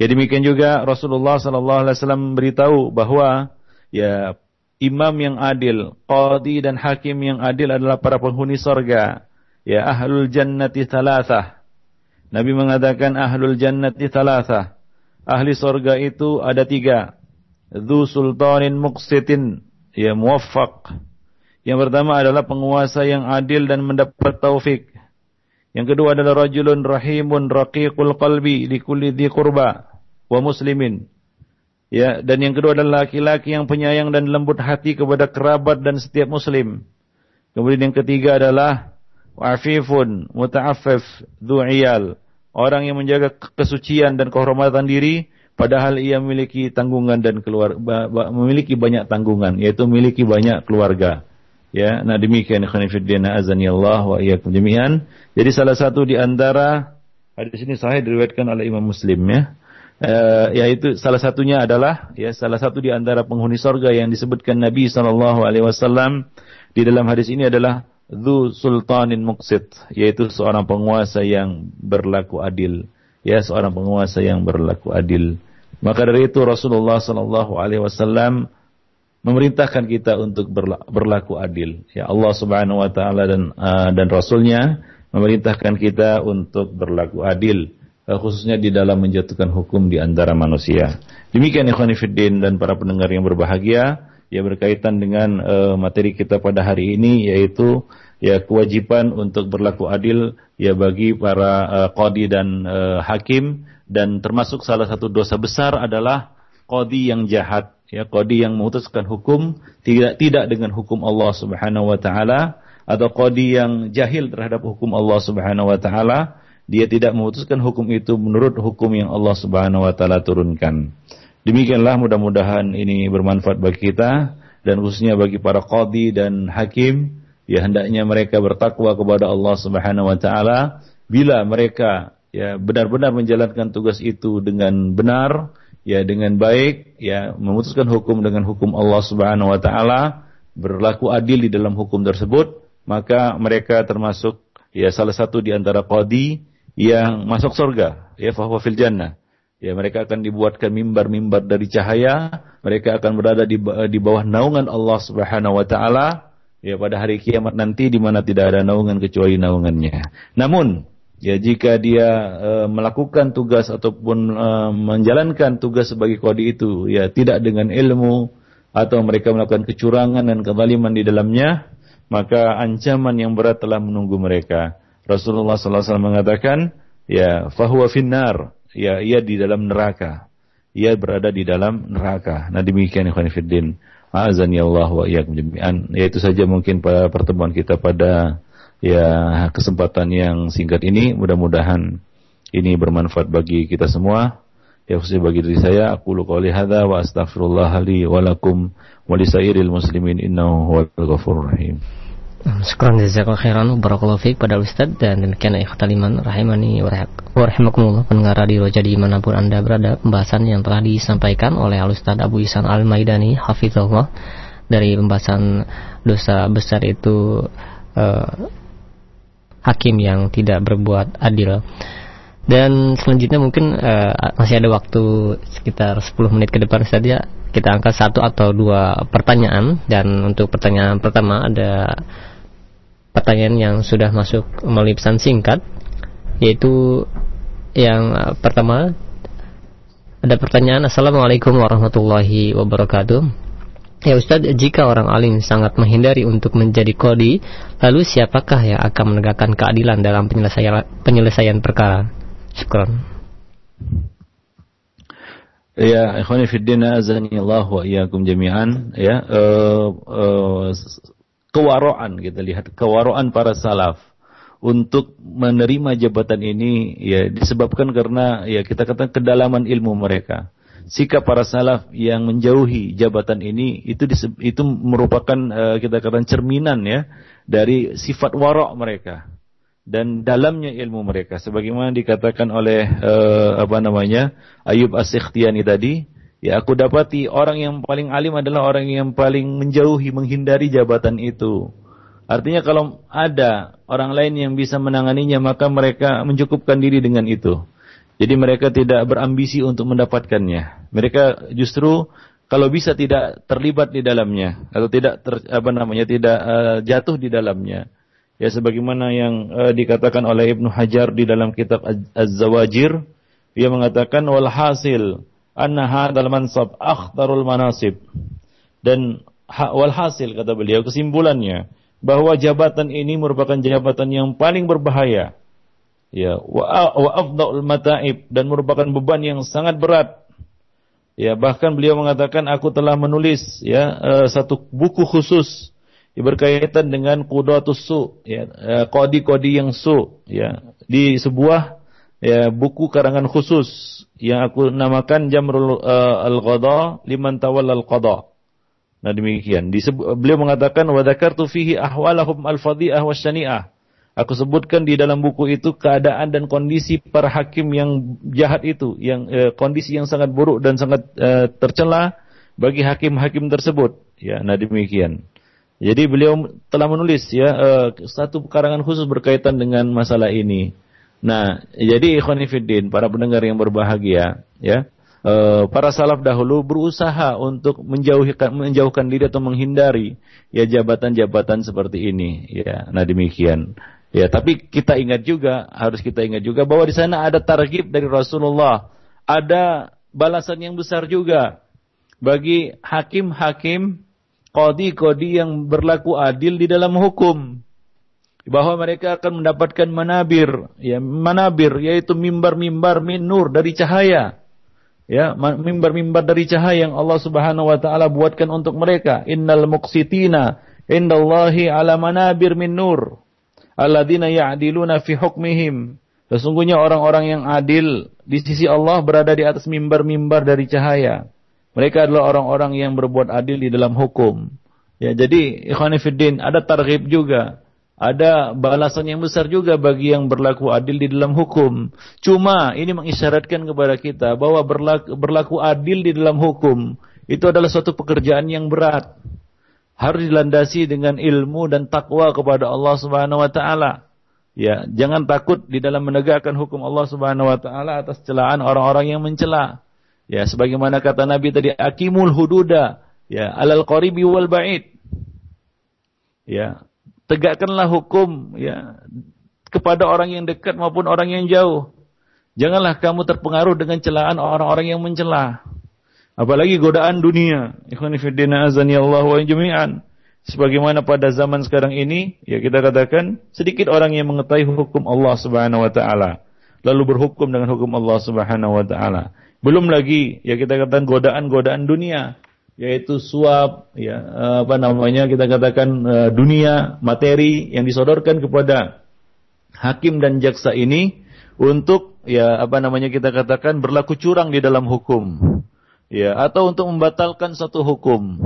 Ya demikian juga Rasulullah sallallahu alaihi wasallam beritahu bahwa ya imam yang adil, qadi dan hakim yang adil adalah para penghuni sorga. Ya ahlul jannati thalathah. Nabi mengatakan ahlul jannati thalathah. Ahli sorga itu ada tiga. Dhu sultanin muqsitin. Ya muwaffaq yang pertama adalah penguasa yang adil dan mendapat taufik. Yang kedua adalah rajulun rahimun raqiqul qalbi likulli dhi qurba wa muslimin. Ya, dan yang kedua adalah laki-laki yang penyayang dan lembut hati kepada kerabat dan setiap muslim. Kemudian yang ketiga adalah afifun muta'affif du'iyal. Orang yang menjaga kesucian dan kehormatan diri padahal ia memiliki tanggungan dan keluar memiliki banyak tanggungan yaitu memiliki banyak keluarga. Ya, nah demikian khonifuddin azani Allah wa iyyakum jami'an. Jadi salah satu di antara hadis ini sahih diriwayatkan oleh Imam Muslim ya. Uh, yaitu salah satunya adalah ya salah satu di antara penghuni sorga yang disebutkan Nabi Shallallahu Alaihi Wasallam di dalam hadis ini adalah Dhu Sultanin Muqsid yaitu seorang penguasa yang berlaku adil ya seorang penguasa yang berlaku adil maka dari itu Rasulullah Shallallahu Alaihi Wasallam memerintahkan kita untuk berlaku adil. Ya Allah Subhanahu wa taala dan uh, dan rasulnya memerintahkan kita untuk berlaku adil uh, khususnya di dalam menjatuhkan hukum di antara manusia. Demikian ikhwan fillah dan para pendengar yang berbahagia ya berkaitan dengan uh, materi kita pada hari ini yaitu ya kewajiban untuk berlaku adil ya bagi para uh, qadi dan uh, hakim dan termasuk salah satu dosa besar adalah qadi yang jahat ya qadi yang memutuskan hukum tidak tidak dengan hukum Allah Subhanahu wa taala atau qadi yang jahil terhadap hukum Allah Subhanahu wa taala dia tidak memutuskan hukum itu menurut hukum yang Allah Subhanahu wa taala turunkan. Demikianlah mudah-mudahan ini bermanfaat bagi kita dan khususnya bagi para qadi dan hakim ya hendaknya mereka bertakwa kepada Allah Subhanahu wa taala bila mereka ya benar-benar menjalankan tugas itu dengan benar ya dengan baik ya memutuskan hukum dengan hukum Allah Subhanahu wa taala berlaku adil di dalam hukum tersebut maka mereka termasuk ya salah satu di antara qadi yang masuk surga ya fa fil jannah ya mereka akan dibuatkan mimbar-mimbar dari cahaya mereka akan berada di di bawah naungan Allah Subhanahu wa taala ya pada hari kiamat nanti di mana tidak ada naungan kecuali naungannya. Namun ya jika dia e, melakukan tugas ataupun e, menjalankan tugas sebagai kodi itu ya tidak dengan ilmu atau mereka melakukan kecurangan dan kezaliman di dalamnya, maka ancaman yang berat telah menunggu mereka. Rasulullah SAW mengatakan, ya fahuwa finnar, ya ia di dalam neraka. Ia berada di dalam neraka. Nah demikian ikhwan fiddin. Azan ya Allah wa iyyakum jami'an. Ya itu saja mungkin pada pertemuan kita pada ya kesempatan yang singkat ini. Mudah-mudahan ini bermanfaat bagi kita semua. Ya khususnya bagi diri saya, aku qouli hadza wa astaghfirullah li wa lakum wa lisairil muslimin innahu huwal ghafurur rahim. Syukran jazakallahu khairan barakallahu fiik pada Ustaz dan demikian ikhtal iman rahimani wa rahimakumullah pendengar radio Roja di mana pun Anda berada pembahasan yang telah disampaikan oleh Ustaz Abu Isan Al Maidani hafizahullah dari pembahasan dosa besar itu uh, hakim yang tidak berbuat adil. Dan selanjutnya mungkin uh, masih ada waktu sekitar 10 menit ke depan saja kita angkat satu atau dua pertanyaan dan untuk pertanyaan pertama ada pertanyaan yang sudah masuk melalui pesan singkat yaitu yang pertama ada pertanyaan Assalamualaikum warahmatullahi wabarakatuh Ya Ustaz, jika orang alim sangat menghindari untuk menjadi kodi, lalu siapakah yang akan menegakkan keadilan dalam penyelesaian penyelesaian perkara? Syukran. Ya, ikhwani fi din azani Allah wa iyyakum jami'an ya uh, uh, kewaraan kita lihat kewaraan para salaf untuk menerima jabatan ini ya disebabkan karena ya kita katakan kedalaman ilmu mereka. Sikap para salaf yang menjauhi jabatan ini itu itu merupakan uh, kita katakan cerminan ya dari sifat warok mereka dan dalamnya ilmu mereka. Sebagaimana dikatakan oleh uh, apa namanya Ayub As-Sikhtiyani tadi ya aku dapati orang yang paling alim adalah orang yang paling menjauhi menghindari jabatan itu. Artinya kalau ada orang lain yang bisa menanganinya maka mereka mencukupkan diri dengan itu jadi mereka tidak berambisi untuk mendapatkannya. Mereka justru kalau bisa tidak terlibat di dalamnya atau tidak ter, apa namanya tidak uh, jatuh di dalamnya. Ya sebagaimana yang uh, dikatakan oleh Ibnu Hajar di dalam kitab Az-Zawajir ia mengatakan wal hasil anna hadzal mansab akhtarul manasib. Dan ha, wal hasil kata beliau kesimpulannya bahwa jabatan ini merupakan jabatan yang paling berbahaya ya wa, afdhaul mata'ib dan merupakan beban yang sangat berat ya bahkan beliau mengatakan aku telah menulis ya uh, satu buku khusus berkaitan dengan kudatus su, ya, kodi-kodi yang su, ya, di sebuah ya, buku karangan khusus yang aku namakan Jamrul uh, Al-Qadha liman tawalla al-qadha. Nah demikian. Di beliau mengatakan wa dzakartu fihi ahwalahum al-fadhi'ah wasyani'ah. Aku sebutkan di dalam buku itu keadaan dan kondisi para hakim yang jahat itu, yang eh, kondisi yang sangat buruk dan sangat eh, tercela bagi hakim-hakim tersebut. Ya, nah demikian. Jadi beliau telah menulis ya uh, satu karangan khusus berkaitan dengan masalah ini. Nah, jadi ikhwan fillah para pendengar yang berbahagia, ya. Uh, para salaf dahulu berusaha untuk menjauhkan menjauhkan diri atau menghindari ya jabatan-jabatan seperti ini, ya. Nah, demikian. Ya, tapi kita ingat juga, harus kita ingat juga bahwa di sana ada targib dari Rasulullah. Ada balasan yang besar juga bagi hakim-hakim kodi-kodi yang berlaku adil di dalam hukum. Bahwa mereka akan mendapatkan manabir ya manabir yaitu mimbar-mimbar min nur dari cahaya. Ya mimbar-mimbar dari cahaya yang Allah Subhanahu wa taala buatkan untuk mereka. Innal muqsitina indallahi ala manabir min nur alladzina ya'diluna fi hukmihim sesungguhnya orang-orang yang adil di sisi Allah berada di atas mimbar-mimbar dari cahaya mereka adalah orang-orang yang berbuat adil di dalam hukum. Ya, jadi ikhwanifiddin ada targhib juga. Ada balasan yang besar juga bagi yang berlaku adil di dalam hukum. Cuma ini mengisyaratkan kepada kita bahwa berlaku, berlaku adil di dalam hukum itu adalah suatu pekerjaan yang berat. Harus dilandasi dengan ilmu dan takwa kepada Allah Subhanahu wa taala. Ya, jangan takut di dalam menegakkan hukum Allah Subhanahu wa taala atas celaan orang-orang yang mencela. Ya, sebagaimana kata Nabi tadi, akimul hududa, ya, alal qaribi wal ba'id. Ya, tegakkanlah hukum ya kepada orang yang dekat maupun orang yang jauh. Janganlah kamu terpengaruh dengan celaan orang-orang yang mencela. Apalagi godaan dunia. Ikhwan fillah azani Allah wa jami'an. Sebagaimana pada zaman sekarang ini, ya kita katakan sedikit orang yang mengetahui hukum Allah Subhanahu wa taala lalu berhukum dengan hukum Allah Subhanahu wa taala. Belum lagi ya kita katakan godaan-godaan dunia yaitu suap ya apa namanya kita katakan uh, dunia materi yang disodorkan kepada hakim dan jaksa ini untuk ya apa namanya kita katakan berlaku curang di dalam hukum ya atau untuk membatalkan satu hukum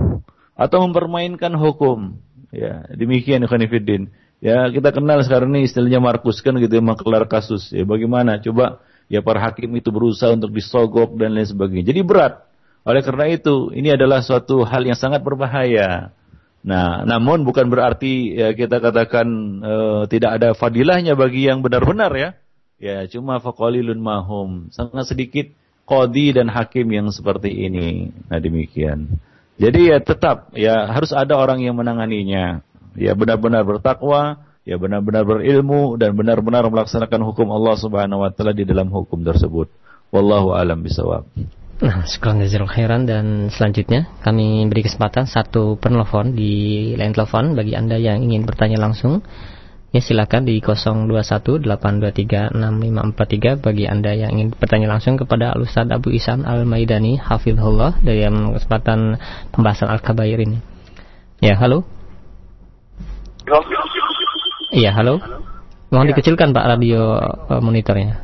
atau mempermainkan hukum. Ya, demikian Khanifuddin. Ya, kita kenal sekarang ini istilahnya Markus kan gitu, maklar kasus. Ya, bagaimana? Coba ya para hakim itu berusaha untuk disogok dan lain sebagainya. Jadi berat. Oleh karena itu, ini adalah suatu hal yang sangat berbahaya. Nah, namun bukan berarti ya, kita katakan e, tidak ada fadilahnya bagi yang benar-benar ya. Ya, cuma faqalilun mahum. Sangat sedikit kodi dan hakim yang seperti ini. Nah, demikian. Jadi ya tetap ya harus ada orang yang menanganinya. Ya benar-benar bertakwa, ya benar-benar berilmu dan benar-benar melaksanakan hukum Allah Subhanahu wa taala di dalam hukum tersebut. Wallahu alam bisawab. Nah, sekarang jazakallahu khairan dan selanjutnya kami beri kesempatan satu penelpon di line telepon bagi Anda yang ingin bertanya langsung Ya silakan di 0218236543 bagi Anda yang ingin bertanya langsung kepada Al Ustaz Abu Isan Al-Maidani Hafizullah dalam kesempatan pembahasan Al-Kabair ini. Ya, halo. Iya, halo. Mohon ya. dikecilkan Pak radio uh, monitornya.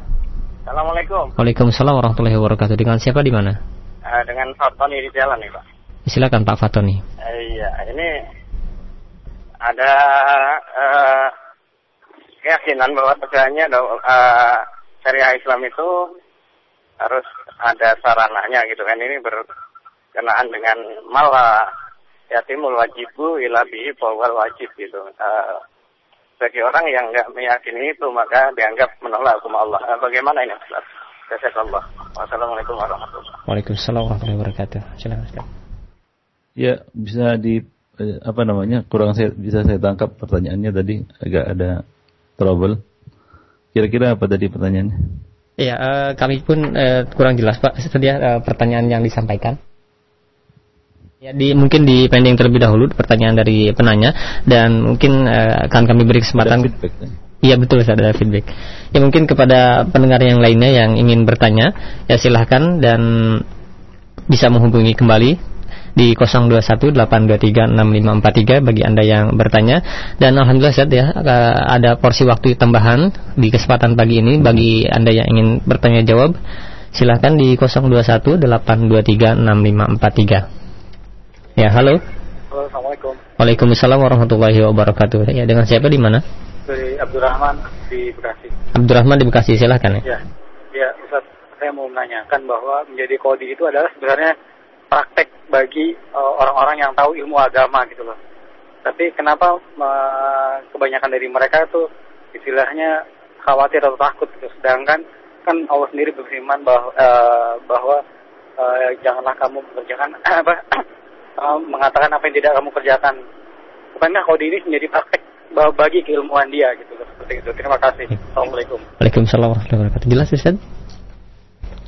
Assalamualaikum. Waalaikumsalam warahmatullahi wabarakatuh. Dengan siapa di mana? Uh, dengan Fatoni di jalan nih, Pak. Silakan Pak Fatoni. Uh, iya, ini ada uh, keyakinan bahwa sebenarnya uh, syariah Islam itu harus ada sarananya gitu kan ini berkenaan dengan malah yatimul wajibu ila bihi wajib gitu. Uh, bagi orang yang nggak meyakini itu maka dianggap menolak hukum Allah. Uh, bagaimana ini Ustaz? Allah. Wassalamualaikum warahmatullahi wabarakatuh. Waalaikumsalam warahmatullahi wabarakatuh. Silakan Ya, bisa di apa namanya? Kurang saya bisa saya tangkap pertanyaannya tadi agak ada trouble. Kira-kira apa tadi pertanyaannya? Iya, uh, kami pun uh, kurang jelas Pak setelah uh, pertanyaan yang disampaikan. Ya, di, mungkin di pending terlebih dahulu pertanyaan dari penanya dan mungkin uh, akan kami beri kesempatan. Iya betul saya ada feedback. Ya mungkin kepada pendengar yang lainnya yang ingin bertanya ya silahkan dan bisa menghubungi kembali di 0218236543 bagi Anda yang bertanya. Dan alhamdulillah saya ya ada porsi waktu tambahan di kesempatan pagi ini bagi Anda yang ingin bertanya jawab silahkan di 0218236543 ya halo. Assalamualaikum. Waalaikumsalam warahmatullahi wabarakatuh. Ya dengan siapa di mana? Dari Abdurrahman di Bekasi. Abdurrahman di Bekasi silahkan ya ya Ustaz saya mau menanyakan bahwa menjadi kodi itu adalah sebenarnya praktek bagi eh, orang-orang uh, yang tahu ilmu agama gitu loh. Tapi kenapa uh, kebanyakan dari mereka itu istilahnya khawatir atau takut gitu. Sedangkan kan Allah sendiri berfirman bahwa, uh, bahwa uh, janganlah kamu mengerjakan apa uh, mengatakan apa yang tidak kamu kerjakan. Bukankah kode ini menjadi praktek bagi keilmuan dia gitu loh. Seperti itu. Terima kasih. Assalamualaikum. Waalaikumsalam warahmatullahi wabarakatuh. Jelas Ustaz?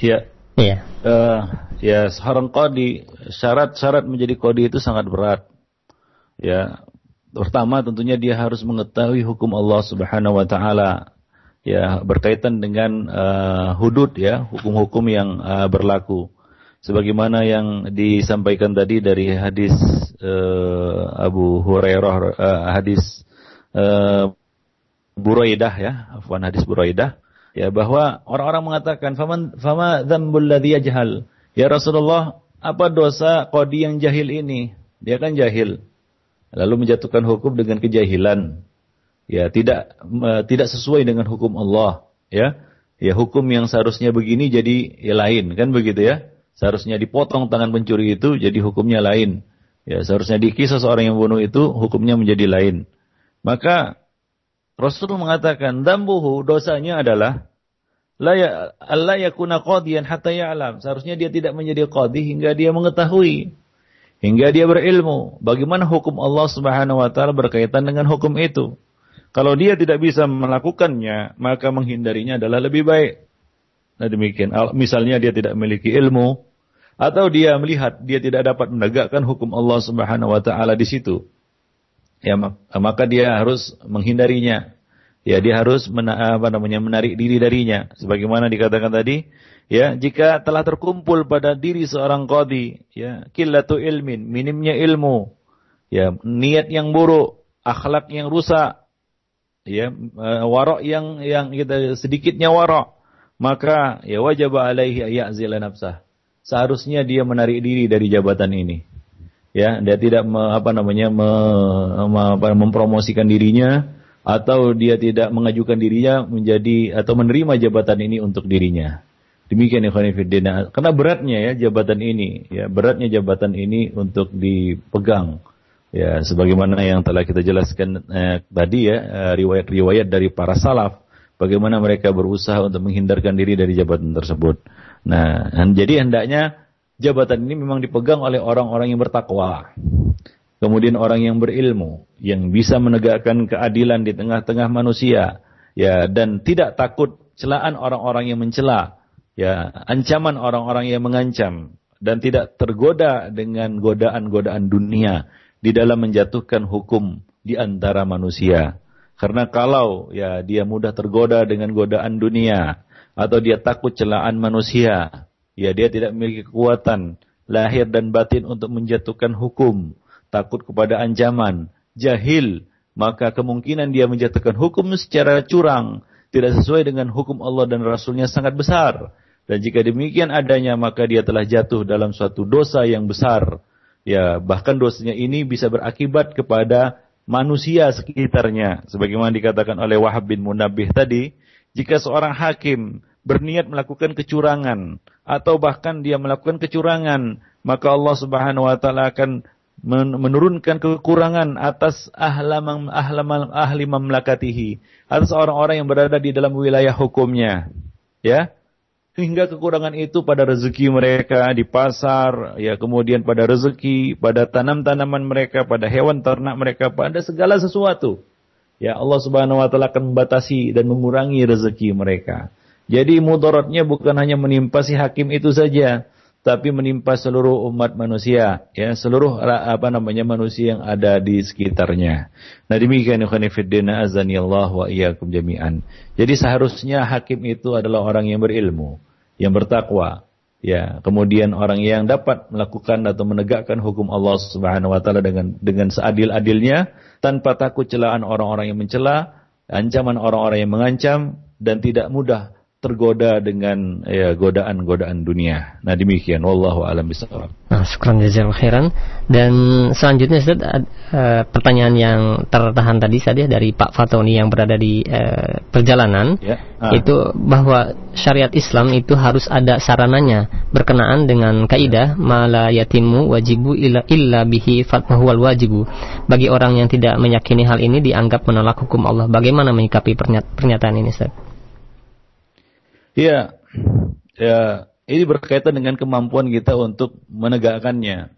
Iya. Iya. Uh, ya seorang kodi syarat-syarat menjadi kodi itu sangat berat. Ya, pertama tentunya dia harus mengetahui hukum Allah Subhanahu wa taala. Ya, berkaitan dengan uh, hudud ya, hukum-hukum yang uh, berlaku. Sebagaimana yang disampaikan tadi dari hadis uh, Abu Hurairah uh, hadis uh, Buraidah ya, afwan hadis Buraidah ya bahwa orang-orang mengatakan faman fama dzambul ladzi yajhal ya Rasulullah apa dosa qadi yang jahil ini? Dia kan jahil. Lalu menjatuhkan hukum dengan kejahilan. Ya tidak tidak sesuai dengan hukum Allah ya. Ya hukum yang seharusnya begini jadi ya lain kan begitu ya? Seharusnya dipotong tangan pencuri itu jadi hukumnya lain. Ya seharusnya dikisah seorang yang bunuh itu hukumnya menjadi lain. Maka Rasul mengatakan dambuhu dosanya adalah la ya yakuna qadiyan hatta ya'lam. Seharusnya dia tidak menjadi qadi hingga dia mengetahui. hingga dia berilmu bagaimana hukum Allah Subhanahu wa taala berkaitan dengan hukum itu. Kalau dia tidak bisa melakukannya, maka menghindarinya adalah lebih baik. Nah demikian. Misalnya dia tidak memiliki ilmu, atau dia melihat dia tidak dapat menegakkan hukum Allah Subhanahu wa taala di situ. Ya maka dia harus menghindarinya. Ya dia harus mena, apa namanya menarik diri darinya. Sebagaimana dikatakan tadi ya jika telah terkumpul pada diri seorang qadi ya qillatu ilmin minimnya ilmu ya niat yang buruk akhlak yang rusak ya eh, warok yang yang kita sedikitnya warok maka ya wajib alaihi ya'zila nafsah. Seharusnya dia menarik diri dari jabatan ini. Ya dia tidak me, apa namanya me, me, apa, mempromosikan dirinya atau dia tidak mengajukan dirinya menjadi atau menerima jabatan ini untuk dirinya demikian ya karena beratnya ya jabatan ini ya beratnya jabatan ini untuk dipegang Ya, sebagaimana yang telah kita jelaskan eh, tadi ya, eh, riwayat-riwayat dari para salaf, bagaimana mereka berusaha untuk menghindarkan diri dari jabatan tersebut. Nah, jadi hendaknya jabatan ini memang dipegang oleh orang-orang yang bertakwa. Kemudian orang yang berilmu, yang bisa menegakkan keadilan di tengah-tengah manusia, ya, dan tidak takut celaan orang-orang yang mencela, ya, ancaman orang-orang yang mengancam, dan tidak tergoda dengan godaan-godaan dunia di dalam menjatuhkan hukum di antara manusia. Karena kalau ya dia mudah tergoda dengan godaan dunia atau dia takut celaan manusia, ya dia tidak memiliki kekuatan lahir dan batin untuk menjatuhkan hukum, takut kepada ancaman, jahil, maka kemungkinan dia menjatuhkan hukum secara curang, tidak sesuai dengan hukum Allah dan Rasulnya sangat besar. Dan jika demikian adanya, maka dia telah jatuh dalam suatu dosa yang besar ya bahkan dosanya ini bisa berakibat kepada manusia sekitarnya sebagaimana dikatakan oleh Wahab bin Munabih tadi jika seorang hakim berniat melakukan kecurangan atau bahkan dia melakukan kecurangan maka Allah Subhanahu wa taala akan menurunkan kekurangan atas ahli mamlakatihi atas orang-orang yang berada di dalam wilayah hukumnya ya hingga kekurangan itu pada rezeki mereka di pasar, ya kemudian pada rezeki, pada tanam-tanaman mereka, pada hewan ternak mereka, pada segala sesuatu. Ya Allah Subhanahu wa taala akan membatasi dan mengurangi rezeki mereka. Jadi mudaratnya bukan hanya menimpa si hakim itu saja, tapi menimpa seluruh umat manusia, ya seluruh apa namanya manusia yang ada di sekitarnya. Nah demikian ikhwan fillah azani Allah wa iyyakum jami'an. Jadi seharusnya hakim itu adalah orang yang berilmu yang bertakwa, ya, kemudian orang yang dapat melakukan atau menegakkan hukum Allah Subhanahu wa taala dengan dengan seadil-adilnya tanpa takut celaan orang-orang yang mencela, ancaman orang-orang yang mengancam dan tidak mudah tergoda dengan ya, godaan-godaan dunia. Nah demikian, wallahu alam bisawab. Nah, syukran jazakallahu khairan. Dan selanjutnya Ustaz, uh, pertanyaan yang tertahan tadi saja dari Pak Fatoni yang berada di uh, perjalanan, ya. ah. itu bahwa syariat Islam itu harus ada sarananya berkenaan dengan kaidah mala yatimu wajibu illa, illa bihi fatwahual wajibu. Bagi orang yang tidak meyakini hal ini dianggap menolak hukum Allah. Bagaimana menyikapi pernyataan ini Ustaz? Iya, ya ini berkaitan dengan kemampuan kita untuk menegakkannya.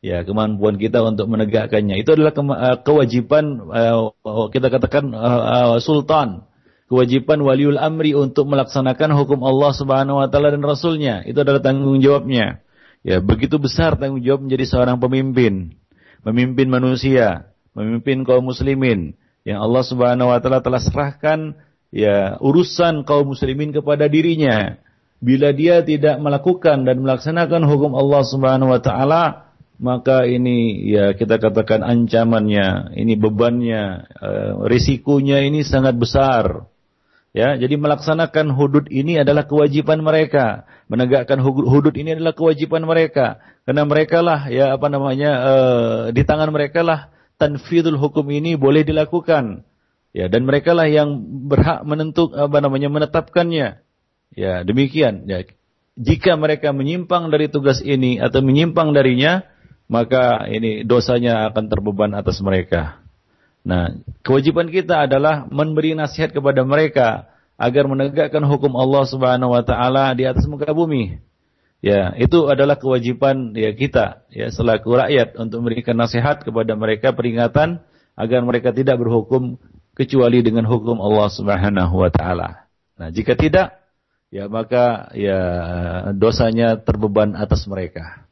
Ya, kemampuan kita untuk menegakkannya. Itu adalah ke eh, kewajiban uh, kita katakan uh, uh, sultan, kewajiban waliul amri untuk melaksanakan hukum Allah Subhanahu wa taala dan rasulnya. Itu adalah tanggung jawabnya. Ya, begitu besar tanggung jawab menjadi seorang pemimpin, memimpin manusia, memimpin kaum muslimin yang Allah Subhanahu wa taala telah serahkan ya urusan kaum muslimin kepada dirinya. Bila dia tidak melakukan dan melaksanakan hukum Allah Subhanahu wa taala maka ini ya kita katakan ancamannya ini bebannya uh, risikonya ini sangat besar. Ya jadi melaksanakan hudud ini adalah kewajiban mereka. Menegakkan hudud ini adalah kewajiban mereka. Karena mereka lah ya apa namanya uh, di tangan mereka lah tanfidul hukum ini boleh dilakukan Ya, dan mereka lah yang berhak menentuk apa namanya menetapkannya. Ya, demikian. Ya, jika mereka menyimpang dari tugas ini atau menyimpang darinya, maka ini dosanya akan terbeban atas mereka. Nah, kewajiban kita adalah memberi nasihat kepada mereka agar menegakkan hukum Allah Subhanahu wa taala di atas muka bumi. Ya, itu adalah kewajiban ya kita ya selaku rakyat untuk memberikan nasihat kepada mereka peringatan agar mereka tidak berhukum kecuali dengan hukum Allah Subhanahu wa taala. Nah, jika tidak ya maka ya dosanya terbeban atas mereka.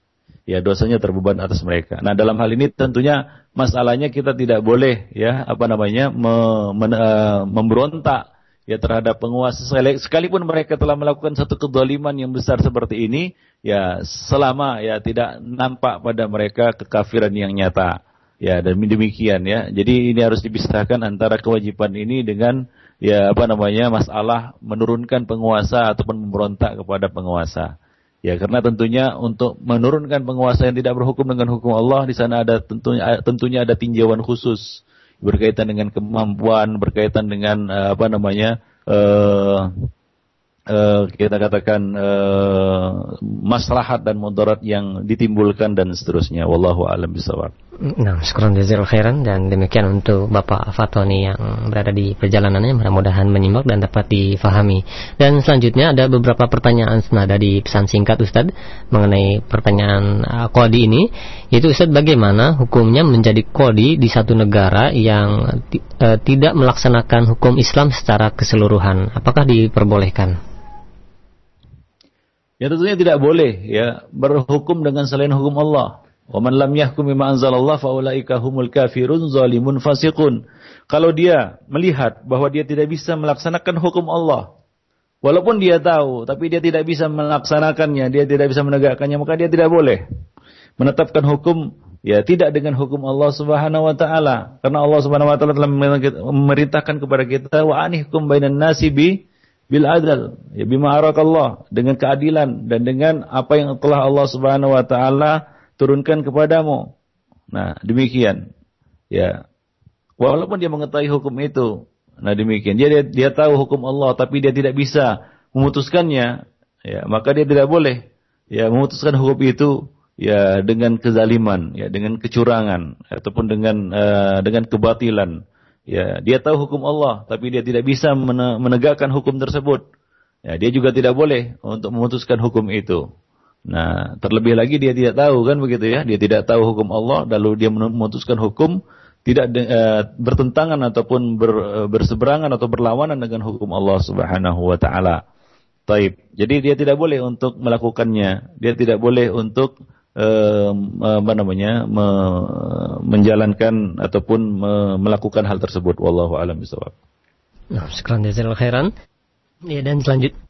Ya, dosanya terbeban atas mereka. Nah, dalam hal ini tentunya masalahnya kita tidak boleh ya apa namanya me, men, uh, memberontak ya terhadap penguasa sekalipun mereka telah melakukan satu kedoliman yang besar seperti ini ya selama ya tidak nampak pada mereka kekafiran yang nyata ya dan demikian ya jadi ini harus dipisahkan antara kewajiban ini dengan ya apa namanya masalah menurunkan penguasa ataupun memberontak kepada penguasa ya karena tentunya untuk menurunkan penguasa yang tidak berhukum dengan hukum Allah di sana ada tentunya tentunya ada tinjauan khusus berkaitan dengan kemampuan, berkaitan dengan uh, apa namanya uh, uh, kita katakan uh, maslahat dan mudarat yang ditimbulkan dan seterusnya. Wallahu a'lam bishawab. Nah, syukur jazil khairan dan demikian untuk Bapak Fatoni yang berada di perjalanannya mudah-mudahan menyimak dan dapat difahami. Dan selanjutnya ada beberapa pertanyaan senada di pesan singkat Ustadz mengenai pertanyaan uh, kodi ini yaitu Ustadz bagaimana hukumnya menjadi kodi di satu negara yang uh, tidak melaksanakan hukum Islam secara keseluruhan apakah diperbolehkan? Ya tentunya tidak boleh ya berhukum dengan selain hukum Allah. Wa man lam yahkum bima anzalallah faulaika humul kafirun zalimun fasiqun. Kalau dia melihat bahwa dia tidak bisa melaksanakan hukum Allah, walaupun dia tahu tapi dia tidak bisa melaksanakannya, dia tidak bisa menegakkannya, maka dia tidak boleh menetapkan hukum ya tidak dengan hukum Allah Subhanahu wa taala. Karena Allah Subhanahu wa taala telah memerintahkan kepada kita wa anihkum bainan nasi bi bil adal ya bima arakallah dengan keadilan dan dengan apa yang telah Allah Subhanahu wa taala turunkan kepadamu. Nah, demikian. Ya. Walaupun dia mengetahui hukum itu, nah demikian. Dia, dia tahu hukum Allah tapi dia tidak bisa memutuskannya, ya, maka dia tidak boleh ya memutuskan hukum itu ya dengan kezaliman, ya dengan kecurangan ataupun dengan uh, dengan kebatilan. Ya, dia tahu hukum Allah tapi dia tidak bisa menegakkan hukum tersebut. Ya, dia juga tidak boleh untuk memutuskan hukum itu. Nah, terlebih lagi dia tidak tahu kan begitu ya, dia tidak tahu hukum Allah, lalu dia memutuskan hukum tidak de, e, bertentangan ataupun ber, e, berseberangan atau berlawanan dengan hukum Allah Subhanahu wa taala. Taib. Jadi dia tidak boleh untuk melakukannya, dia tidak boleh untuk e, apa namanya me, menjalankan ataupun me, melakukan hal tersebut. Wallahu a'lam bishawab. Nah, sekarang khairan. Ya dan selanjutnya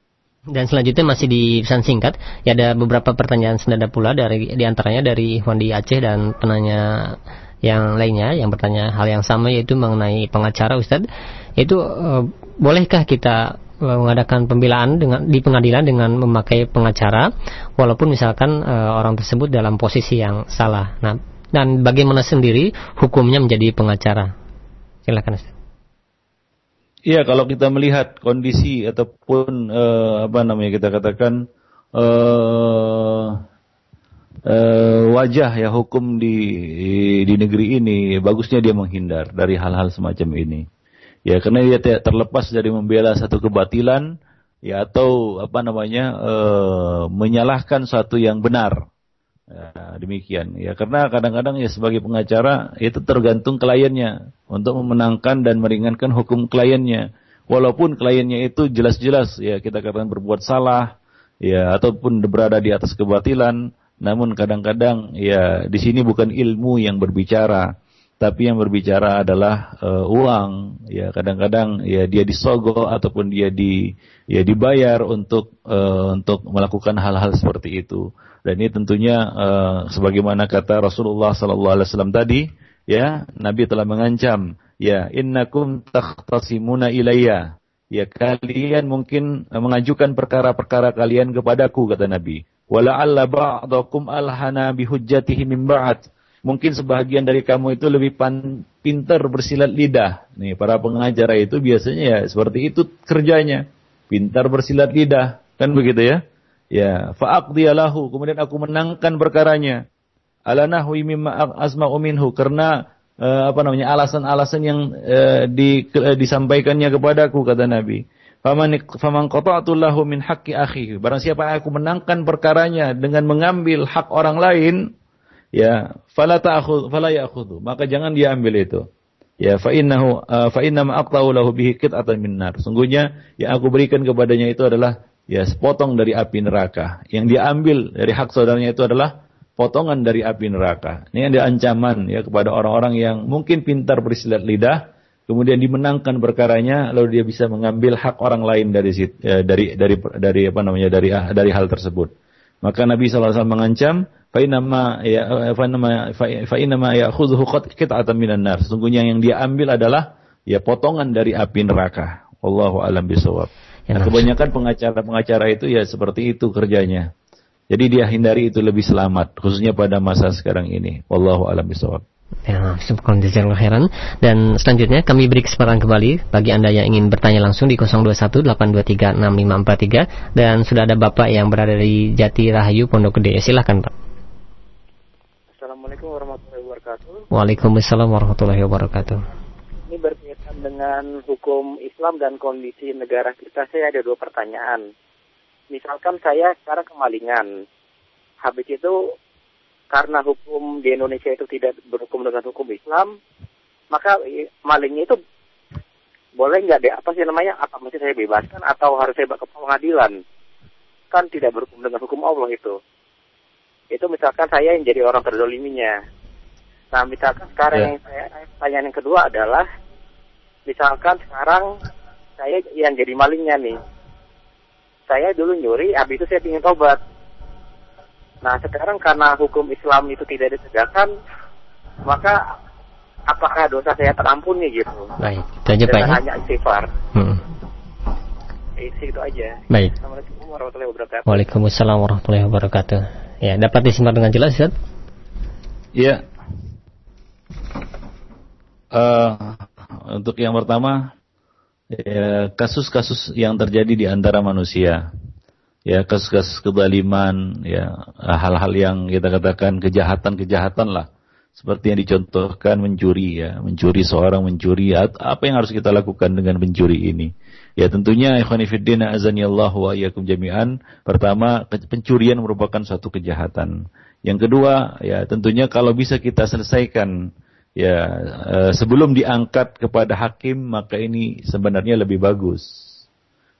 dan selanjutnya masih di pesan singkat, ya ada beberapa pertanyaan senada pula dari di antaranya dari Wandi Aceh dan penanya yang lainnya yang bertanya hal yang sama yaitu mengenai pengacara Ustadz. Itu uh, bolehkah kita uh, mengadakan pembelaan dengan di pengadilan dengan memakai pengacara walaupun misalkan uh, orang tersebut dalam posisi yang salah. Nah, dan bagaimana sendiri hukumnya menjadi pengacara? Silakan Ustadz. Iya, kalau kita melihat kondisi ataupun uh, apa namanya kita katakan uh, uh, wajah ya hukum di di negeri ini bagusnya dia menghindar dari hal-hal semacam ini. Ya, karena dia tidak terlepas dari membela satu kebatilan ya atau apa namanya uh, menyalahkan satu yang benar. Ya, demikian. Ya karena kadang-kadang ya sebagai pengacara itu tergantung kliennya. Untuk memenangkan dan meringankan hukum kliennya. Walaupun kliennya itu jelas-jelas ya kita katakan berbuat salah ya ataupun berada di atas kebatilan. Namun kadang-kadang ya di sini bukan ilmu yang berbicara. Tapi yang berbicara adalah uh, uang. Ya kadang-kadang ya dia disogok ataupun dia di ya dibayar untuk uh, untuk melakukan hal-hal seperti itu dan ini tentunya uh, sebagaimana kata Rasulullah sallallahu alaihi wasallam tadi, ya, Nabi telah mengancam, ya, innakum takhtasimuna ilayya. Ya, kalian mungkin mengajukan perkara-perkara kalian kepadaku kata Nabi. Wala'alla ba'dakum alhana bihujjatihi min ba'd. Mungkin sebahagian dari kamu itu lebih pan, pintar bersilat lidah. Nih, para pengacara itu biasanya ya seperti itu kerjanya. Pintar bersilat lidah. Kan begitu ya? Ya, fa'aqdiyalahu. Kemudian aku menangkan perkaranya. Ala nahwi mimma asma'u minhu. Karena uh, apa namanya alasan-alasan yang uh, di, uh, disampaikannya kepadaku kata Nabi. Faman faman qata'tu min haqqi akhihi. Barang siapa aku menangkan perkaranya dengan mengambil hak orang lain, ya, fala ta'khudh fala ya'khudhu. Maka jangan dia ambil itu. Ya, fa innahu uh, fa inna ma aqta'u lahu bihi qit'atan min nar. Sungguhnya yang aku berikan kepadanya itu adalah ya sepotong dari api neraka. Yang dia ambil dari hak saudaranya itu adalah potongan dari api neraka. Ini ada ancaman ya kepada orang-orang yang mungkin pintar bersilat lidah kemudian dimenangkan perkaranya lalu dia bisa mengambil hak orang lain dari eh, dari dari dari apa namanya dari ah, dari hal tersebut maka Nabi SAW mengancam fa inama ya fa inama fa inama ya'khudhu qit'atan minan nar sesungguhnya yang dia ambil adalah ya potongan dari api neraka wallahu alam bisawab ya, nah, kebanyakan pengacara-pengacara itu ya seperti itu kerjanya jadi dia hindari itu lebih selamat khususnya pada masa sekarang ini wallahu alam bisawab Ya, syukur jazakallahu khairan. Dan selanjutnya kami beri kesempatan kembali bagi Anda yang ingin bertanya langsung di 0218236543 dan sudah ada Bapak yang berada di Jati Rahayu Pondok Gede. Silahkan Pak. Assalamualaikum warahmatullahi wabarakatuh. Waalaikumsalam warahmatullahi wabarakatuh. Dengan hukum Islam dan kondisi negara kita. Saya ada dua pertanyaan. Misalkan saya sekarang kemalingan. Habis itu karena hukum di Indonesia itu tidak berhukum dengan hukum Islam, maka malingnya itu boleh nggak deh apa sih namanya apa mesti saya bebaskan atau harus saya bawa ke pengadilan kan tidak berhukum dengan hukum Allah itu itu misalkan saya yang jadi orang terdoliminya nah misalkan sekarang yeah. yang saya pertanyaan yang kedua adalah misalkan sekarang saya yang jadi malingnya nih saya dulu nyuri habis itu saya ingin tobat Nah sekarang karena hukum Islam itu tidak ditegakkan, maka apakah dosa saya terampuni gitu? Baik, itu aja Pak. Ya. Hanya istighfar. Hmm. Itu aja. Baik. Assalamualaikum warahmatullahi wabarakatuh. Waalaikumsalam warahmatullahi wabarakatuh. Ya, dapat disimak dengan jelas, Ustaz? Iya. Uh, untuk yang pertama, ya, kasus-kasus ya, yang terjadi di antara manusia ya kasus-kasus kebaliman, ya hal-hal yang kita katakan kejahatan-kejahatan lah. Seperti yang dicontohkan mencuri ya, mencuri seorang mencuri apa yang harus kita lakukan dengan mencuri ini? Ya tentunya ikhwan fillah azanillah wa iyyakum jami'an. Pertama, pencurian merupakan suatu kejahatan. Yang kedua, ya tentunya kalau bisa kita selesaikan ya eh, sebelum diangkat kepada hakim maka ini sebenarnya lebih bagus.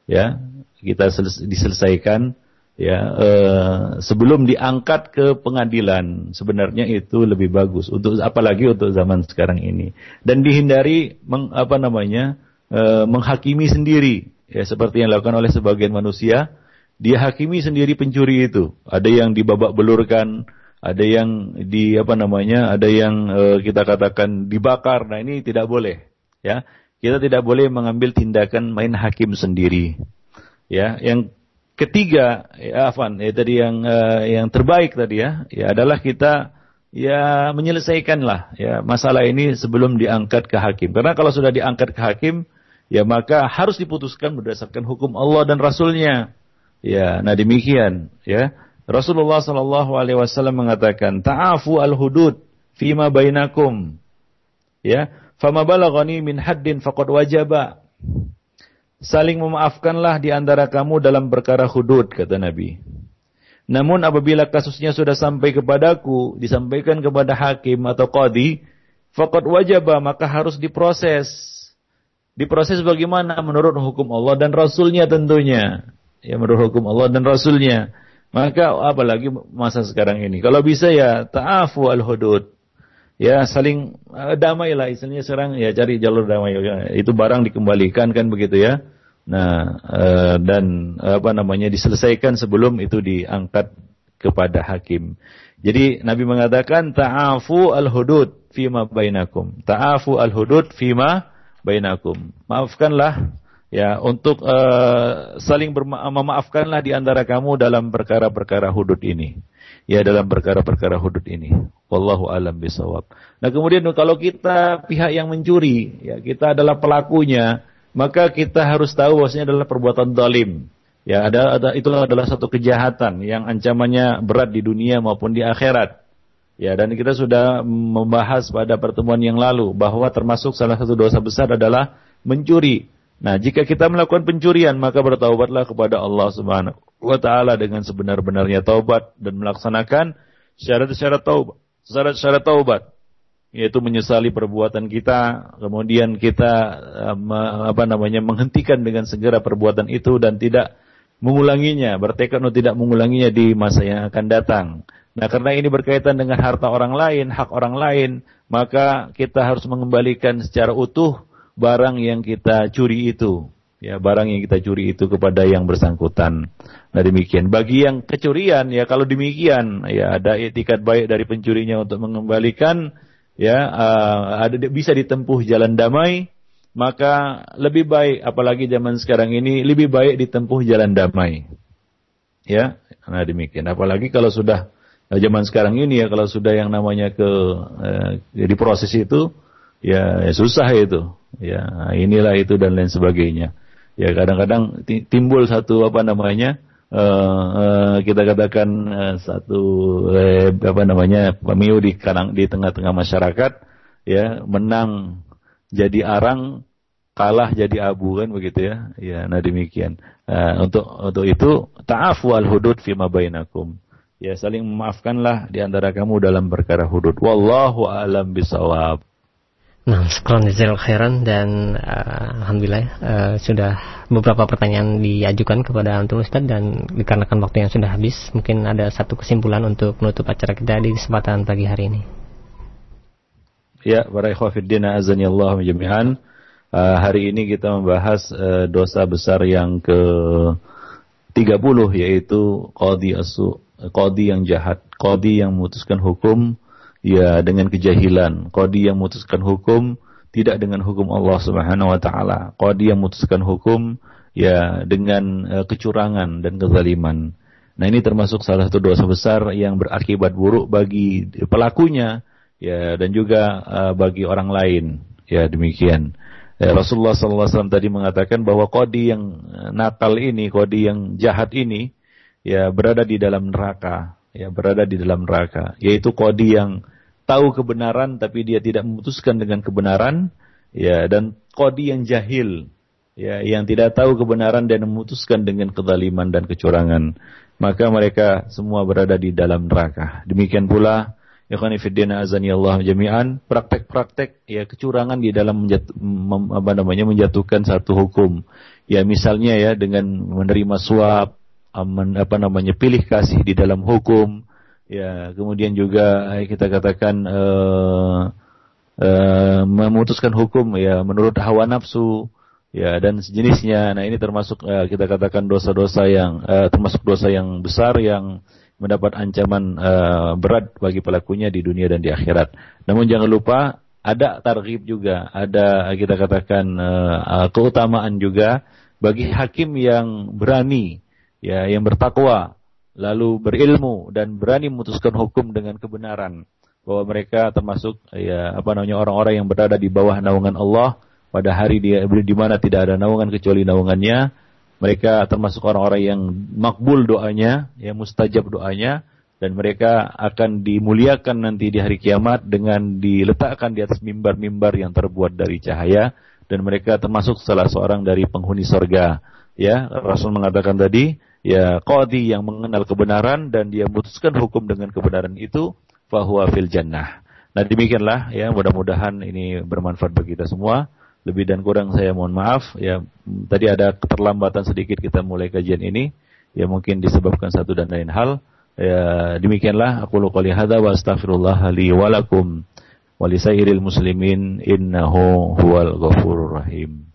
Ya, kita diselesaikan. Ya eh, sebelum diangkat ke pengadilan sebenarnya itu lebih bagus. Untuk apalagi untuk zaman sekarang ini. Dan dihindari meng, apa namanya eh, menghakimi sendiri. Ya seperti yang dilakukan oleh sebagian manusia. Dia hakimi sendiri pencuri itu. Ada yang dibabak belurkan ada yang di apa namanya ada yang eh, kita katakan dibakar nah ini tidak boleh ya kita tidak boleh mengambil tindakan main hakim sendiri Ya, yang ketiga, ya Afan, ya tadi yang uh, yang terbaik tadi ya, ya adalah kita ya menyelesaikanlah ya masalah ini sebelum diangkat ke hakim. Karena kalau sudah diangkat ke hakim, ya maka harus diputuskan berdasarkan hukum Allah dan Rasulnya. Ya, nah demikian ya. Rasulullah Shallallahu Alaihi Wasallam mengatakan, ta'afu al hudud fima bainakum. Ya, fama balagani min haddin faqad wajaba. Saling memaafkanlah di antara kamu dalam perkara hudud, kata Nabi. Namun apabila kasusnya sudah sampai kepadaku, disampaikan kepada hakim atau qadi, fakat wajaba maka harus diproses. Diproses bagaimana? Menurut hukum Allah dan Rasulnya tentunya. Ya menurut hukum Allah dan Rasulnya. Maka apalagi masa sekarang ini. Kalau bisa ya ta'afu al-hudud. Ya saling uh, damai lah istilahnya sekarang ya cari jalur damai. Ya, itu barang dikembalikan kan begitu ya. Nah uh, dan apa namanya diselesaikan sebelum itu diangkat kepada hakim. Jadi Nabi mengatakan ta'afu al-hudud fima bainakum. Ta'afu al-hudud fima bainakum. Maafkanlah ya untuk uh, saling memaafkanlah di antara kamu dalam perkara-perkara hudud ini ya dalam perkara-perkara hudud ini. Wallahu alam bisawab. Nah kemudian kalau kita pihak yang mencuri, ya kita adalah pelakunya, maka kita harus tahu bahwasanya adalah perbuatan zalim. Ya ada, ada itulah adalah satu kejahatan yang ancamannya berat di dunia maupun di akhirat. Ya dan kita sudah membahas pada pertemuan yang lalu bahwa termasuk salah satu dosa besar adalah mencuri. Nah, jika kita melakukan pencurian, maka bertaubatlah kepada Allah Subhanahu wa taala dengan sebenar-benarnya taubat dan melaksanakan syarat-syarat taubat. Syarat-syarat taubat yaitu menyesali perbuatan kita, kemudian kita apa namanya menghentikan dengan segera perbuatan itu dan tidak mengulanginya, bertekad untuk tidak mengulanginya di masa yang akan datang. Nah, karena ini berkaitan dengan harta orang lain, hak orang lain, maka kita harus mengembalikan secara utuh barang yang kita curi itu. Ya, barang yang kita curi itu kepada yang bersangkutan. Nah, demikian. Bagi yang kecurian, ya kalau demikian, ya ada etikat baik dari pencurinya untuk mengembalikan, ya uh, ada bisa ditempuh jalan damai, maka lebih baik, apalagi zaman sekarang ini, lebih baik ditempuh jalan damai. Ya, nah demikian. Apalagi kalau sudah Nah, zaman sekarang ini ya kalau sudah yang namanya ke eh, di proses itu ya, ya susah itu. Ya inilah itu dan lain sebagainya. Ya kadang-kadang timbul satu apa namanya uh, uh, kita katakan uh, satu uh, apa namanya pemiu di kadang di tengah-tengah masyarakat ya menang jadi arang kalah jadi abu kan begitu ya ya nah demikian uh, untuk untuk itu ta'afu al hudud fima bainakum ya saling memaafkanlah di antara kamu dalam perkara hudud. Wallahu alam bisawab. Nah, sekarang jazakallahu khairan dan uh, alhamdulillah uh, sudah beberapa pertanyaan diajukan kepada antum Ustaz dan dikarenakan waktu yang sudah habis, mungkin ada satu kesimpulan untuk menutup acara kita di kesempatan pagi hari ini. Ya, para ikhwafiddin azani Allah. Uh, hari ini kita membahas uh, dosa besar yang ke 30 yaitu qadi asu kodi yang jahat, kodi yang memutuskan hukum ya dengan kejahilan, kodi yang memutuskan hukum tidak dengan hukum Allah Subhanahu wa taala, kodi yang memutuskan hukum ya dengan uh, kecurangan dan kezaliman. Nah, ini termasuk salah satu dosa besar yang berakibat buruk bagi pelakunya ya dan juga uh, bagi orang lain. Ya, demikian. Ya, Rasulullah SAW tadi mengatakan bahwa kodi yang nakal ini, kodi yang jahat ini, ya berada di dalam neraka, ya berada di dalam neraka, yaitu kodi yang tahu kebenaran tapi dia tidak memutuskan dengan kebenaran, ya dan kodi yang jahil, ya yang tidak tahu kebenaran dan memutuskan dengan kezaliman dan kecurangan, maka mereka semua berada di dalam neraka. Demikian pula azani Allah jami'an, praktek-praktek ya kecurangan di dalam menjat, mem, apa namanya menjatuhkan satu hukum. Ya misalnya ya dengan menerima suap, apa namanya pilih kasih di dalam hukum. Ya kemudian juga eh, kita katakan uh, uh, memutuskan hukum ya menurut hawa nafsu ya dan sejenisnya. Nah ini termasuk uh, kita katakan dosa-dosa yang uh, termasuk dosa yang besar yang mendapat ancaman uh, berat bagi pelakunya di dunia dan di akhirat. Namun jangan lupa ada targhib juga ada kita katakan uh, keutamaan juga bagi hakim yang berani ya yang bertakwa lalu berilmu dan berani memutuskan hukum dengan kebenaran. Bahwa mereka termasuk ya apa namanya orang-orang yang berada di bawah naungan Allah. Pada hari dia di mana tidak ada naungan kecuali naungannya. Mereka termasuk orang-orang yang makbul doanya yang mustajab doanya. Dan mereka akan dimuliakan nanti di hari kiamat dengan diletakkan di atas mimbar-mimbar yang terbuat dari cahaya. Dan mereka termasuk salah seorang dari penghuni sorga. Ya Rasul mengatakan tadi ya qadi yang mengenal kebenaran dan dia memutuskan hukum dengan kebenaran itu fahuwa fil jannah. Nah demikianlah ya mudah-mudahan ini bermanfaat bagi kita semua. Lebih dan kurang saya mohon maaf ya tadi ada keterlambatan sedikit kita mulai kajian ini ya mungkin disebabkan satu dan lain hal. Ya demikianlah aku qouli hadza wa astaghfirullah li wa lakum wa muslimin innahu huwal ghafurur rahim.